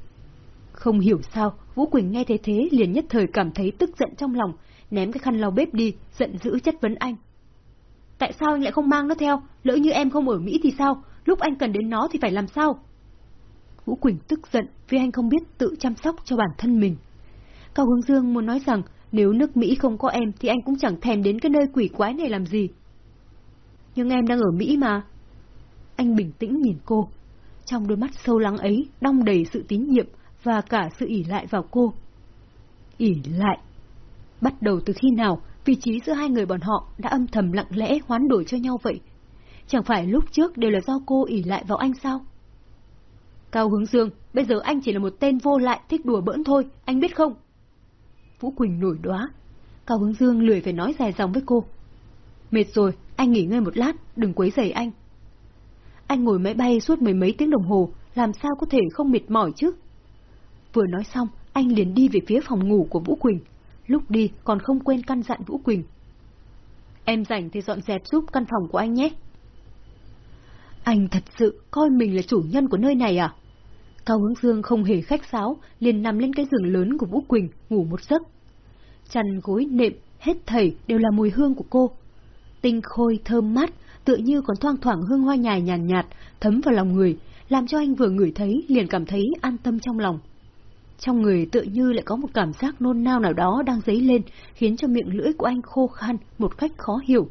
A: Không hiểu sao, Vũ Quỳnh nghe thế thế liền nhất thời cảm thấy tức giận trong lòng, ném cái khăn lau bếp đi, giận dữ chất vấn anh. Tại sao anh lại không mang nó theo? Lỡ như em không ở Mỹ thì sao? Lúc anh cần đến nó thì phải làm sao? Vũ Quỳnh tức giận vì anh không biết tự chăm sóc cho bản thân mình. Cao Hướng Dương muốn nói rằng nếu nước Mỹ không có em thì anh cũng chẳng thèm đến cái nơi quỷ quái này làm gì. Nhưng em đang ở Mỹ mà. Anh bình tĩnh nhìn cô. Trong đôi mắt sâu lắng ấy đong đầy sự tín nhiệm và cả sự ỉ lại vào cô. ỉ lại. Bắt đầu từ khi nào vị trí giữa hai người bọn họ đã âm thầm lặng lẽ hoán đổi cho nhau vậy? Chẳng phải lúc trước đều là do cô ỉ lại vào anh sao? Cao Hướng Dương, bây giờ anh chỉ là một tên vô lại thích đùa bỡn thôi, anh biết không? Vũ Quỳnh nổi đóa. Cao Hướng Dương lười phải nói dài dòng với cô. Mệt rồi, anh nghỉ ngơi một lát, đừng quấy rầy anh. Anh ngồi máy bay suốt mười mấy tiếng đồng hồ, làm sao có thể không mệt mỏi chứ? Vừa nói xong, anh liền đi về phía phòng ngủ của Vũ Quỳnh. Lúc đi còn không quên căn dặn Vũ Quỳnh. Em rảnh thì dọn dẹp giúp căn phòng của anh nhé. Anh thật sự coi mình là chủ nhân của nơi này à? Cao Hướng Dương không hề khách sáo, liền nằm lên cái giường lớn của Vũ Quỳnh, ngủ một giấc. Chăn gối nệm, hết thảy đều là mùi hương của cô. Tinh khôi thơm mát, tựa như còn thoang thoảng hương hoa nhài nhàn nhạt, nhạt, thấm vào lòng người, làm cho anh vừa ngửi thấy liền cảm thấy an tâm trong lòng. Trong người tự như lại có một cảm giác nôn nao nào đó đang dấy lên, khiến cho miệng lưỡi của anh khô khan một cách khó hiểu.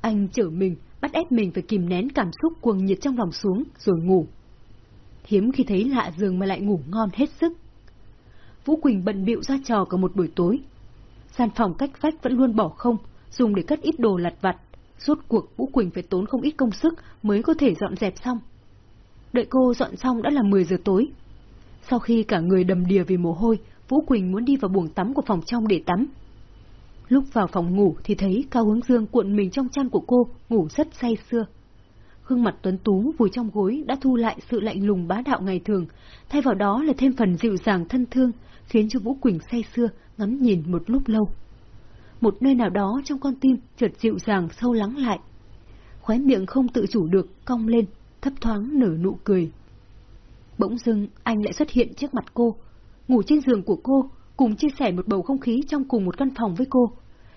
A: Anh chở mình, bắt ép mình phải kìm nén cảm xúc cuồng nhiệt trong lòng xuống, rồi ngủ. Hiếm khi thấy lạ giường mà lại ngủ ngon hết sức. Vũ Quỳnh bận bịu ra trò cả một buổi tối. Gian phòng cách vách vẫn luôn bỏ không, dùng để cất ít đồ lặt vặt. Suốt cuộc Vũ Quỳnh phải tốn không ít công sức mới có thể dọn dẹp xong. Đợi cô dọn xong đã là 10 giờ tối. Sau khi cả người đầm đìa vì mồ hôi, Vũ Quỳnh muốn đi vào buồng tắm của phòng trong để tắm. Lúc vào phòng ngủ thì thấy Cao Hướng Dương cuộn mình trong chăn của cô, ngủ rất say sưa. Gương mặt tuấn tú vùi trong gối đã thu lại sự lạnh lùng bá đạo ngày thường, thay vào đó là thêm phần dịu dàng thân thương, khiến cho Vũ Quỳnh say sưa, ngắm nhìn một lúc lâu. Một nơi nào đó trong con tim chợt dịu dàng sâu lắng lại. Khóe miệng không tự chủ được, cong lên, thấp thoáng nở nụ cười. Bỗng dưng anh lại xuất hiện trước mặt cô, ngủ trên giường của cô, cùng chia sẻ một bầu không khí trong cùng một căn phòng với cô.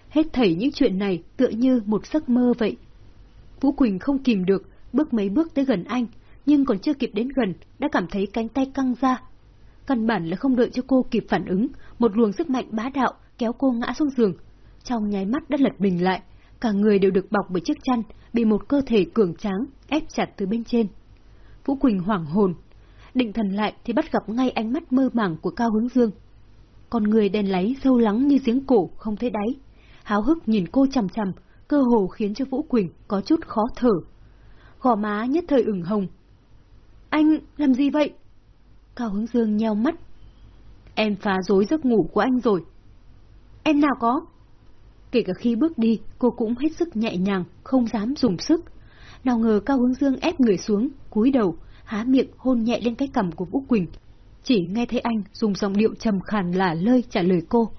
A: Hết thảy những chuyện này tựa như một giấc mơ vậy. Vũ Quỳnh không kìm được, bước mấy bước tới gần anh, nhưng còn chưa kịp đến gần, đã cảm thấy cánh tay căng ra. Căn bản là không đợi cho cô kịp phản ứng, một luồng sức mạnh bá đạo kéo cô ngã xuống giường. Trong nháy mắt đã lật mình lại, cả người đều được bọc bởi chiếc chăn, bị một cơ thể cường tráng ép chặt từ bên trên. Vũ Quỳnh hoảng hồn, định thần lại thì bắt gặp ngay ánh mắt mơ màng của Cao Hướng Dương. Con người đen láy sâu lắng như giếng cổ không thấy đáy, háo hức nhìn cô chằm chằm, cơ hồ khiến cho Vũ Quỳnh có chút khó thở. Gò má nhất thời ửng hồng. Anh làm gì vậy? Cao Hướng Dương nheo mắt. Em phá rối giấc ngủ của anh rồi. Em nào có? Kể cả khi bước đi, cô cũng hết sức nhẹ nhàng, không dám dùng sức. Nào ngờ Cao Hướng Dương ép người xuống, cúi đầu, há miệng hôn nhẹ lên cái cằm của Vũ Quỳnh. Chỉ nghe thấy anh dùng giọng điệu trầm khàn lả lơi trả lời cô.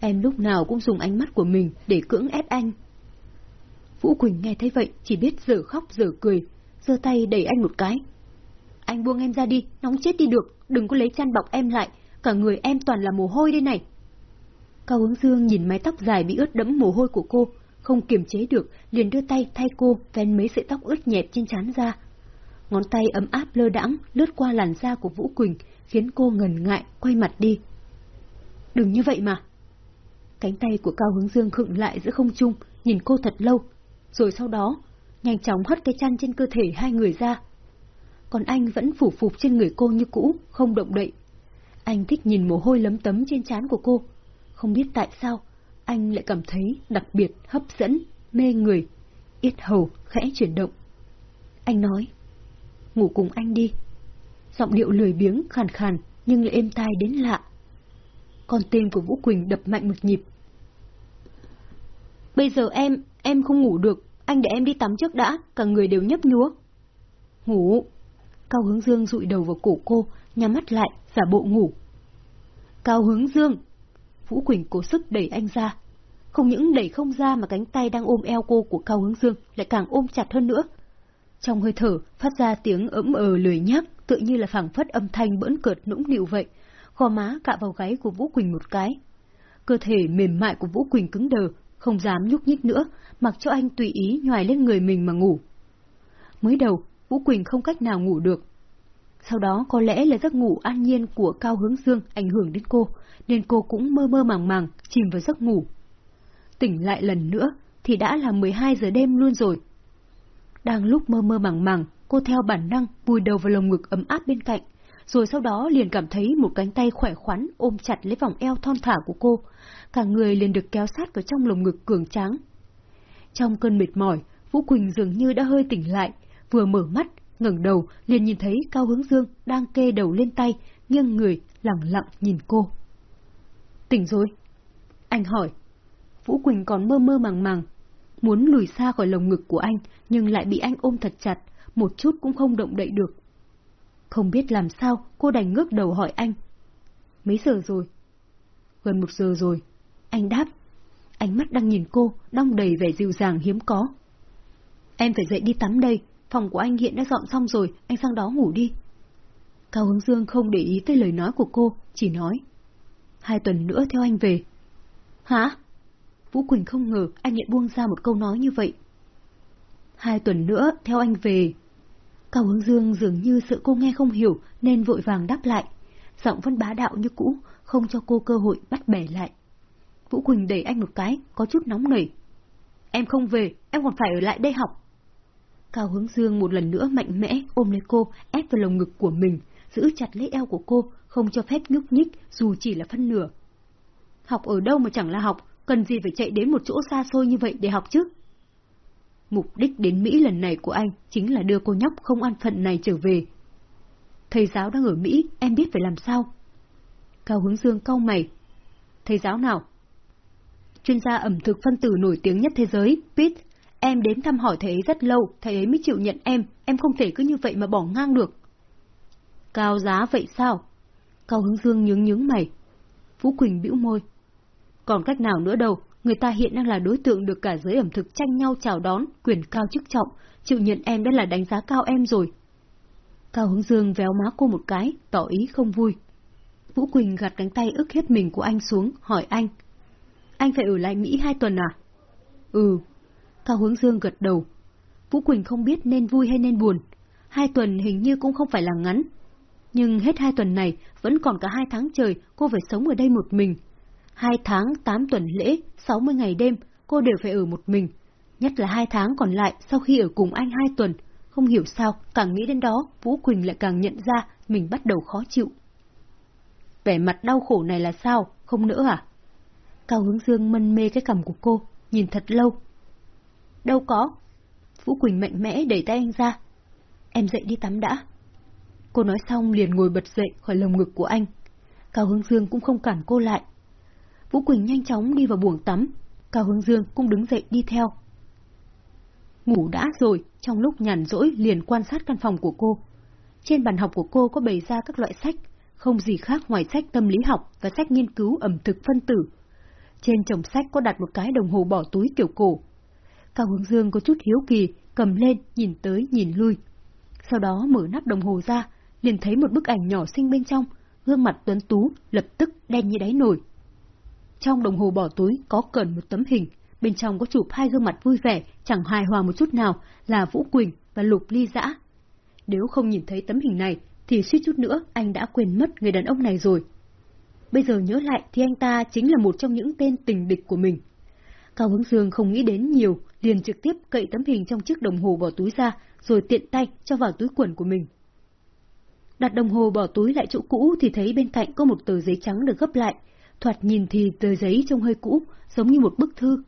A: Em lúc nào cũng dùng ánh mắt của mình để cưỡng ép anh. Vũ Quỳnh nghe thấy vậy chỉ biết dở khóc dở cười, giơ tay đẩy anh một cái. Anh buông em ra đi, nóng chết đi được, đừng có lấy chăn bọc em lại, cả người em toàn là mồ hôi đây này. Cao hướng dương nhìn mái tóc dài bị ướt đẫm mồ hôi của cô, không kiềm chế được, liền đưa tay thay cô vén mấy sợi tóc ướt nhẹp trên trán ra. Ngón tay ấm áp lơ đãng lướt qua làn da của Vũ Quỳnh, khiến cô ngần ngại quay mặt đi. Đừng như vậy mà. Cánh tay của Cao Hướng Dương khựng lại giữa không trung, nhìn cô thật lâu, rồi sau đó, nhanh chóng hất cái chăn trên cơ thể hai người ra. Còn anh vẫn phủ phục trên người cô như cũ, không động đậy. Anh thích nhìn mồ hôi lấm tấm trên trán của cô. Không biết tại sao, anh lại cảm thấy đặc biệt hấp dẫn, mê người. Yết hầu khẽ chuyển động. Anh nói, ngủ cùng anh đi. Giọng điệu lười biếng, khàn khàn, nhưng lại êm tai đến lạ. Con tim của Vũ Quỳnh đập mạnh một nhịp. Bây giờ em, em không ngủ được, anh để em đi tắm trước đã, cả người đều nhấp nhúa. Ngủ. Cao Hướng Dương dụi đầu vào cổ cô, nhắm mắt lại, giả bộ ngủ. Cao Hướng Dương! Vũ Quỳnh cố sức đẩy anh ra. Không những đẩy không ra mà cánh tay đang ôm eo cô của Cao Hướng Dương lại càng ôm chặt hơn nữa. Trong hơi thở phát ra tiếng ấm ờ lười nhác, tự như là phảng phất âm thanh bỡn cợt nũng nịu vậy. Gò má cạ vào gáy của Vũ Quỳnh một cái. Cơ thể mềm mại của Vũ Quỳnh cứng đờ, không dám nhúc nhích nữa, mặc cho anh tùy ý nhòi lên người mình mà ngủ. Mới đầu, Vũ Quỳnh không cách nào ngủ được. Sau đó có lẽ là giấc ngủ an nhiên của Cao Hướng Dương ảnh hưởng đến cô, nên cô cũng mơ mơ màng màng, chìm vào giấc ngủ. Tỉnh lại lần nữa, thì đã là 12 giờ đêm luôn rồi. Đang lúc mơ mơ màng màng, cô theo bản năng vùi đầu vào lồng ngực ấm áp bên cạnh, rồi sau đó liền cảm thấy một cánh tay khỏe khoắn ôm chặt lấy vòng eo thon thả của cô, cả người liền được kéo sát vào trong lồng ngực cường tráng. Trong cơn mệt mỏi, Vũ Quỳnh dường như đã hơi tỉnh lại, vừa mở mắt, ngẩng đầu liền nhìn thấy Cao Hướng Dương đang kê đầu lên tay, nghiêng người, lặng lặng nhìn cô. Tỉnh rồi? Anh hỏi. Vũ Quỳnh còn mơ mơ màng màng, muốn lùi xa khỏi lồng ngực của anh, nhưng lại bị anh ôm thật chặt, một chút cũng không động đậy được. Không biết làm sao, cô đành ngước đầu hỏi anh. Mấy giờ rồi? Gần một giờ rồi. Anh đáp. Ánh mắt đang nhìn cô, đong đầy vẻ dịu dàng hiếm có. Em phải dậy đi tắm đây, phòng của anh hiện đã dọn xong rồi, anh sang đó ngủ đi. Cao Hướng Dương không để ý tới lời nói của cô, chỉ nói. Hai tuần nữa theo anh về. Hả? Vũ Quỳnh không ngờ anh lại buông ra một câu nói như vậy. Hai tuần nữa theo anh về. Cao Hướng Dương dường như sợ cô nghe không hiểu nên vội vàng đáp lại. Giọng vẫn bá đạo như cũ, không cho cô cơ hội bắt bẻ lại. Vũ Quỳnh đẩy anh một cái, có chút nóng nảy. Em không về, em còn phải ở lại đây học. Cao Hướng Dương một lần nữa mạnh mẽ ôm lấy cô, ép vào lồng ngực của mình, giữ chặt lấy eo của cô, không cho phép nhúc nhích dù chỉ là phân nửa. Học ở đâu mà chẳng là học, cần gì phải chạy đến một chỗ xa xôi như vậy để học chứ? Mục đích đến Mỹ lần này của anh chính là đưa cô nhóc không an phận này trở về. Thầy giáo đang ở Mỹ, em biết phải làm sao? Cao Hướng Dương cau mày. Thầy giáo nào? Chuyên gia ẩm thực phân tử nổi tiếng nhất thế giới, Pete. Em đến thăm hỏi thầy ấy rất lâu, thầy ấy mới chịu nhận em, em không thể cứ như vậy mà bỏ ngang được. Cao giá vậy sao? Cao Hướng Dương nhướng nhướng mày. Vũ Quỳnh bĩu môi. Còn cách nào nữa đâu, người ta hiện đang là đối tượng được cả giới ẩm thực tranh nhau chào đón, quyền cao chức trọng, chịu nhận em đã là đánh giá cao em rồi. Cao Hướng Dương véo má cô một cái, tỏ ý không vui. Vũ Quỳnh gạt cánh tay ức hết mình của anh xuống, hỏi anh. Anh phải ở lại Mỹ hai tuần à? Ừ. Cao Hướng Dương gật đầu. Vũ Quỳnh không biết nên vui hay nên buồn. Hai tuần hình như cũng không phải là ngắn. Nhưng hết hai tuần này, vẫn còn cả hai tháng trời cô phải sống ở đây một mình. Hai tháng, tám tuần lễ, sáu mươi ngày đêm, cô đều phải ở một mình. Nhất là hai tháng còn lại sau khi ở cùng anh hai tuần. Không hiểu sao, càng nghĩ đến đó, Vũ Quỳnh lại càng nhận ra mình bắt đầu khó chịu. Vẻ mặt đau khổ này là sao, không nữa à? Cao hướng dương mân mê cái cầm của cô, nhìn thật lâu. Đâu có. Vũ Quỳnh mạnh mẽ đẩy tay anh ra. Em dậy đi tắm đã. Cô nói xong liền ngồi bật dậy khỏi lồng ngực của anh. Cao Hướng Dương cũng không cản cô lại. Vũ Quỳnh nhanh chóng đi vào buồng tắm. Cao Hướng Dương cũng đứng dậy đi theo. Ngủ đã rồi, trong lúc nhàn rỗi liền quan sát căn phòng của cô. Trên bàn học của cô có bày ra các loại sách, không gì khác ngoài sách tâm lý học và sách nghiên cứu ẩm thực phân tử. Trên chồng sách có đặt một cái đồng hồ bỏ túi kiểu cổ. Cao Hướng Dương có chút hiếu kỳ, cầm lên, nhìn tới, nhìn lui. Sau đó mở nắp đồng hồ ra, liền thấy một bức ảnh nhỏ xinh bên trong, gương mặt tuấn tú, lập tức đen như đáy nổi. Trong đồng hồ bỏ túi có cẩn một tấm hình, bên trong có chụp hai gương mặt vui vẻ, chẳng hài hòa một chút nào, là Vũ Quỳnh và Lục Ly Dã. Nếu không nhìn thấy tấm hình này, thì suýt chút nữa anh đã quên mất người đàn ông này rồi. Bây giờ nhớ lại thì anh ta chính là một trong những tên tình địch của mình. Cao Hướng Dương không nghĩ đến nhiều, liền trực tiếp cậy tấm hình trong chiếc đồng hồ bỏ túi ra, rồi tiện tay cho vào túi quần của mình. Đặt đồng hồ bỏ túi lại chỗ cũ thì thấy bên cạnh có một tờ giấy trắng được gấp lại, thoạt nhìn thì tờ giấy trông hơi cũ, giống như một bức thư.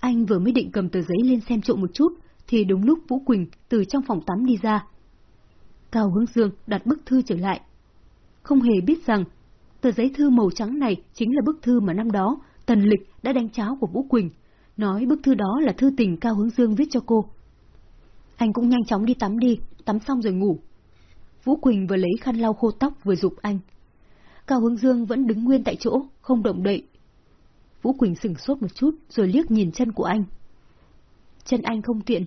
A: Anh vừa mới định cầm tờ giấy lên xem trộm một chút, thì đúng lúc Vũ Quỳnh từ trong phòng tắm đi ra. Cao Hướng Dương đặt bức thư trở lại. Không hề biết rằng, tờ giấy thư màu trắng này chính là bức thư mà năm đó Tần Lịch đã đánh cháo của Vũ Quỳnh, nói bức thư đó là thư tình Cao Hướng Dương viết cho cô. Anh cũng nhanh chóng đi tắm đi, tắm xong rồi ngủ. Vũ Quỳnh vừa lấy khăn lau khô tóc vừa dục anh. Cao Hướng Dương vẫn đứng nguyên tại chỗ, không động đậy. Vũ Quỳnh sửng sốt một chút rồi liếc nhìn chân của anh. Chân anh không tiện.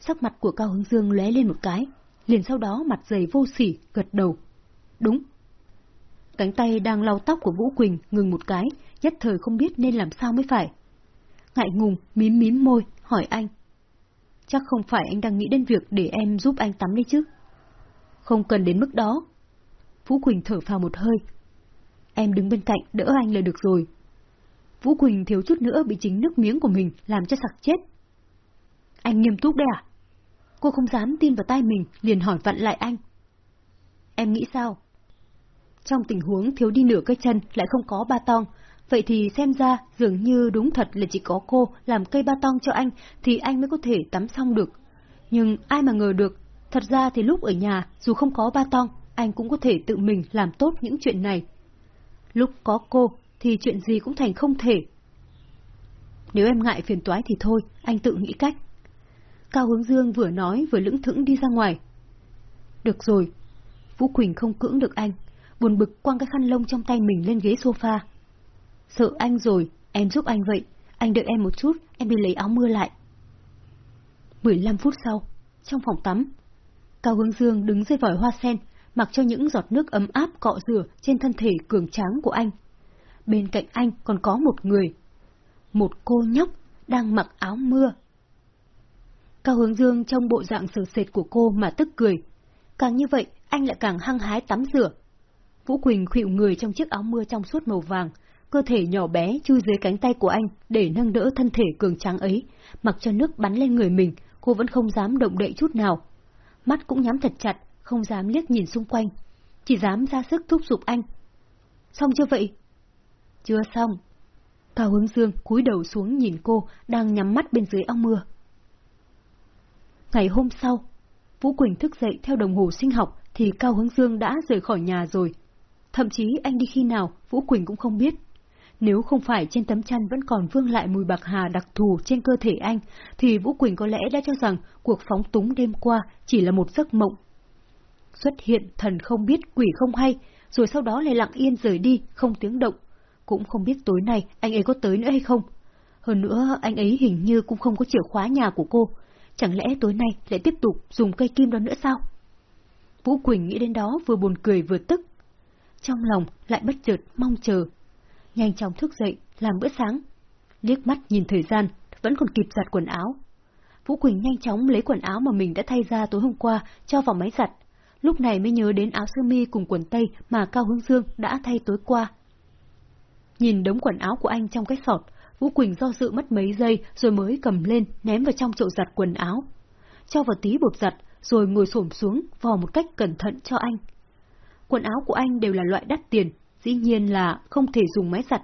A: Sắc mặt của Cao Hướng Dương lóe lên một cái, liền sau đó mặt dày vô sỉ, gật đầu. Đúng. Cánh tay đang lau tóc của Vũ Quỳnh ngừng một cái, nhất thời không biết nên làm sao mới phải. Ngại ngùng, mím mím môi, hỏi anh. Chắc không phải anh đang nghĩ đến việc để em giúp anh tắm đi chứ? Không cần đến mức đó. Vũ Quỳnh thở phào một hơi. Em đứng bên cạnh đỡ anh là được rồi. Vũ Quỳnh thiếu chút nữa bị chính nước miếng của mình làm cho sặc chết. Anh nghiêm túc đấy à? Cô không dám tin vào tay mình, liền hỏi vặn lại anh. Em nghĩ sao? Trong tình huống thiếu đi nửa cái chân lại không có ba tong, vậy thì xem ra dường như đúng thật là chỉ có cô làm cây ba tong cho anh thì anh mới có thể tắm xong được. Nhưng ai mà ngờ được, thật ra thì lúc ở nhà dù không có ba tong, anh cũng có thể tự mình làm tốt những chuyện này. Lúc có cô thì chuyện gì cũng thành không thể. Nếu em ngại phiền toái thì thôi, anh tự nghĩ cách. Cao Hướng Dương vừa nói vừa lững thững đi ra ngoài. Được rồi. Vũ Quỳnh không cưỡng được anh, buồn bực quăng cái khăn lông trong tay mình lên ghế sofa. Sợ anh rồi, em giúp anh vậy. Anh đợi em một chút, em đi lấy áo mưa lại. 15 phút sau, trong phòng tắm, Cao Hướng Dương đứng dưới vòi hoa sen, mặc cho những giọt nước ấm áp cọ rửa trên thân thể cường tráng của anh. Bên cạnh anh còn có một người. Một cô nhóc đang mặc áo mưa. Cao hướng dương trong bộ dạng sờ sệt của cô mà tức cười. Càng như vậy, anh lại càng hăng hái tắm rửa. Vũ Quỳnh khuỵu người trong chiếc áo mưa trong suốt màu vàng, cơ thể nhỏ bé chui dưới cánh tay của anh để nâng đỡ thân thể cường tráng ấy, mặc cho nước bắn lên người mình, cô vẫn không dám động đậy chút nào. Mắt cũng nhắm thật chặt, không dám liếc nhìn xung quanh, chỉ dám ra sức thúc giục anh. Xong chưa vậy? Chưa xong. Cao hướng dương cúi đầu xuống nhìn cô đang nhắm mắt bên dưới ong mưa. Ngày hôm sau, Vũ Quỳnh thức dậy theo đồng hồ sinh học thì Cao Hướng Dương đã rời khỏi nhà rồi. Thậm chí anh đi khi nào, Vũ Quỳnh cũng không biết. Nếu không phải trên tấm chăn vẫn còn vương lại mùi bạc hà đặc thù trên cơ thể anh, thì Vũ Quỳnh có lẽ đã cho rằng cuộc phóng túng đêm qua chỉ là một giấc mộng. Xuất hiện thần không biết quỷ không hay, rồi sau đó lại lặng yên rời đi, không tiếng động. Cũng không biết tối nay anh ấy có tới nữa hay không. Hơn nữa, anh ấy hình như cũng không có chìa khóa nhà của cô. Chẳng lẽ tối nay lại tiếp tục dùng cây kim đó nữa sao? Vũ Quỳnh nghĩ đến đó vừa buồn cười vừa tức. Trong lòng lại bất chợt mong chờ. Nhanh chóng thức dậy, làm bữa sáng. Liếc mắt nhìn thời gian, vẫn còn kịp giặt quần áo. Vũ Quỳnh nhanh chóng lấy quần áo mà mình đã thay ra tối hôm qua cho vào máy giặt. Lúc này mới nhớ đến áo sơ mi cùng quần tây mà Cao Hướng Dương đã thay tối qua. Nhìn đống quần áo của anh trong cái sọt, Vũ Quỳnh do dự mất mấy giây rồi mới cầm lên ném vào trong chậu giặt quần áo. Cho vào tí bột giặt rồi ngồi xổm xuống vò một cách cẩn thận cho anh. Quần áo của anh đều là loại đắt tiền, dĩ nhiên là không thể dùng máy giặt.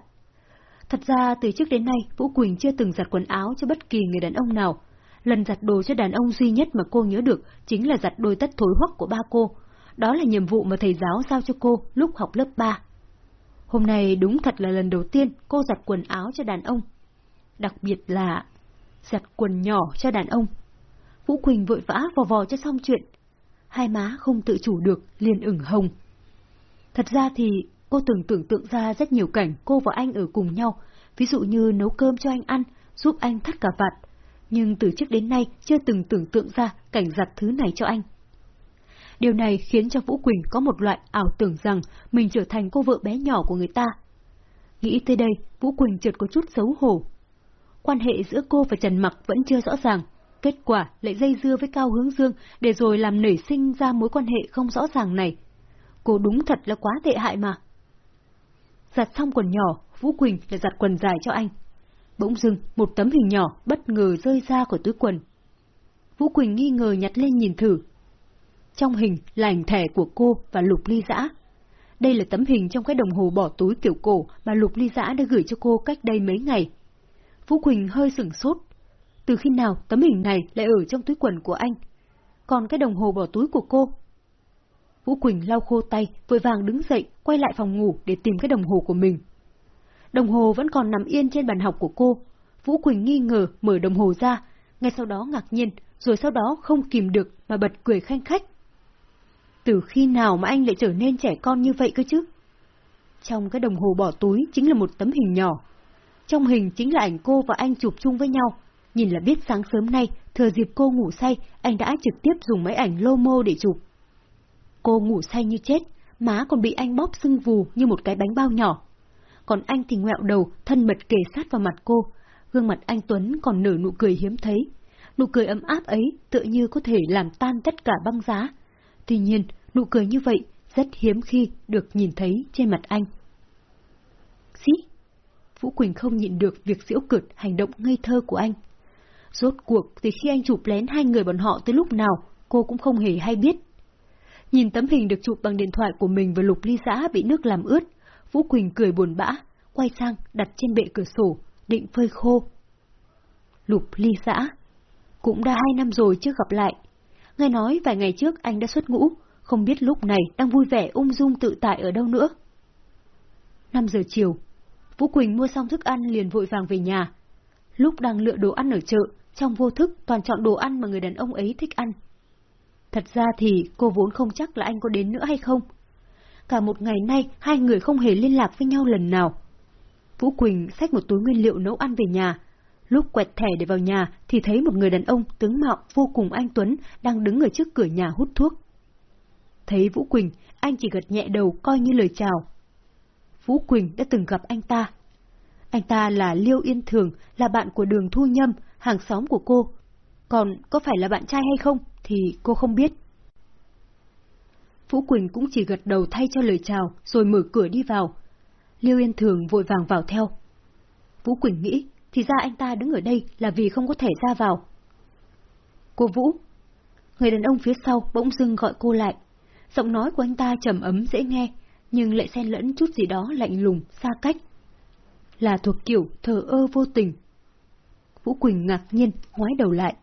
A: Thật ra từ trước đến nay Vũ Quỳnh chưa từng giặt quần áo cho bất kỳ người đàn ông nào. Lần giặt đồ cho đàn ông duy nhất mà cô nhớ được chính là giặt đôi tất thối hoắc của ba cô. Đó là nhiệm vụ mà thầy giáo giao cho cô lúc học lớp 3. Hôm nay đúng thật là lần đầu tiên cô giặt quần áo cho đàn ông. Đặc biệt là giặt quần nhỏ cho đàn ông. Vũ Quỳnh vội vã vò vò cho xong chuyện. Hai má không tự chủ được, liền ửng hồng. Thật ra thì cô từng tưởng tượng ra rất nhiều cảnh cô và anh ở cùng nhau, ví dụ như nấu cơm cho anh ăn, giúp anh thắt cả vạt. Nhưng từ trước đến nay chưa từng tưởng tượng ra cảnh giặt thứ này cho anh. Điều này khiến cho Vũ Quỳnh có một loại ảo tưởng rằng mình trở thành cô vợ bé nhỏ của người ta. Nghĩ tới đây, Vũ Quỳnh chợt có chút xấu hổ. Quan hệ giữa cô và Trần Mặc vẫn chưa rõ ràng, kết quả lại dây dưa với Cao Hướng Dương để rồi làm nảy sinh ra mối quan hệ không rõ ràng này. Cô đúng thật là quá tệ hại mà. Giặt xong quần nhỏ, Vũ Quỳnh lại giặt quần dài cho anh. Bỗng dưng, một tấm hình nhỏ bất ngờ rơi ra khỏi túi quần. Vũ Quỳnh nghi ngờ nhặt lên nhìn thử, trong hình là hình thẻ của cô và Lục Ly Giã. Đây là tấm hình trong cái đồng hồ bỏ túi kiểu cổ mà Lục Ly Giã đã gửi cho cô cách đây mấy ngày. Vũ Quỳnh hơi sửng sốt. Từ khi nào tấm hình này lại ở trong túi quần của anh? Còn cái đồng hồ bỏ túi của cô? Vũ Quỳnh lau khô tay, vội vàng đứng dậy, quay lại phòng ngủ để tìm cái đồng hồ của mình. Đồng hồ vẫn còn nằm yên trên bàn học của cô. Vũ Quỳnh nghi ngờ mở đồng hồ ra, ngay sau đó ngạc nhiên, rồi sau đó không kìm được mà bật cười khanh khách. Từ khi nào mà anh lại trở nên trẻ con như vậy cơ chứ? Trong cái đồng hồ bỏ túi chính là một tấm hình nhỏ. Trong hình chính là ảnh cô và anh chụp chung với nhau. Nhìn là biết sáng sớm nay, thừa dịp cô ngủ say, anh đã trực tiếp dùng máy ảnh lô mô để chụp. Cô ngủ say như chết, má còn bị anh bóp sưng vù như một cái bánh bao nhỏ. Còn anh thì ngẹo đầu, thân mật kề sát vào mặt cô. Gương mặt anh Tuấn còn nở nụ cười hiếm thấy. Nụ cười ấm áp ấy tự như có thể làm tan tất cả băng giá, Tuy nhiên, nụ cười như vậy rất hiếm khi được nhìn thấy trên mặt anh. Xí! Vũ Quỳnh không nhịn được việc diễu cợt hành động ngây thơ của anh. Rốt cuộc thì khi anh chụp lén hai người bọn họ tới lúc nào, cô cũng không hề hay biết. Nhìn tấm hình được chụp bằng điện thoại của mình và lục ly xã bị nước làm ướt, Vũ Quỳnh cười buồn bã, quay sang đặt trên bệ cửa sổ, định phơi khô. Lục ly xã Cũng đã hai năm rồi chưa gặp lại, Nghe nói vài ngày trước anh đã xuất ngũ, không biết lúc này đang vui vẻ ung dung tự tại ở đâu nữa. 5 giờ chiều, Vũ Quỳnh mua xong thức ăn liền vội vàng về nhà. Lúc đang lựa đồ ăn ở chợ, trong vô thức toàn chọn đồ ăn mà người đàn ông ấy thích ăn. Thật ra thì cô vốn không chắc là anh có đến nữa hay không. Cả một ngày nay hai người không hề liên lạc với nhau lần nào. Vũ Quỳnh xách một túi nguyên liệu nấu ăn về nhà, Lúc quẹt thẻ để vào nhà thì thấy một người đàn ông tướng mạo vô cùng anh Tuấn đang đứng ở trước cửa nhà hút thuốc. Thấy Vũ Quỳnh, anh chỉ gật nhẹ đầu coi như lời chào. Vũ Quỳnh đã từng gặp anh ta. Anh ta là Liêu Yên Thường, là bạn của đường Thu Nhâm, hàng xóm của cô. Còn có phải là bạn trai hay không thì cô không biết. Vũ Quỳnh cũng chỉ gật đầu thay cho lời chào rồi mở cửa đi vào. Liêu Yên Thường vội vàng vào theo. Vũ Quỳnh nghĩ, thì ra anh ta đứng ở đây là vì không có thể ra vào. Cô Vũ! Người đàn ông phía sau bỗng dưng gọi cô lại. Giọng nói của anh ta trầm ấm dễ nghe, nhưng lại xen lẫn chút gì đó lạnh lùng, xa cách. Là thuộc kiểu thờ ơ vô tình. Vũ Quỳnh ngạc nhiên, ngoái đầu lại.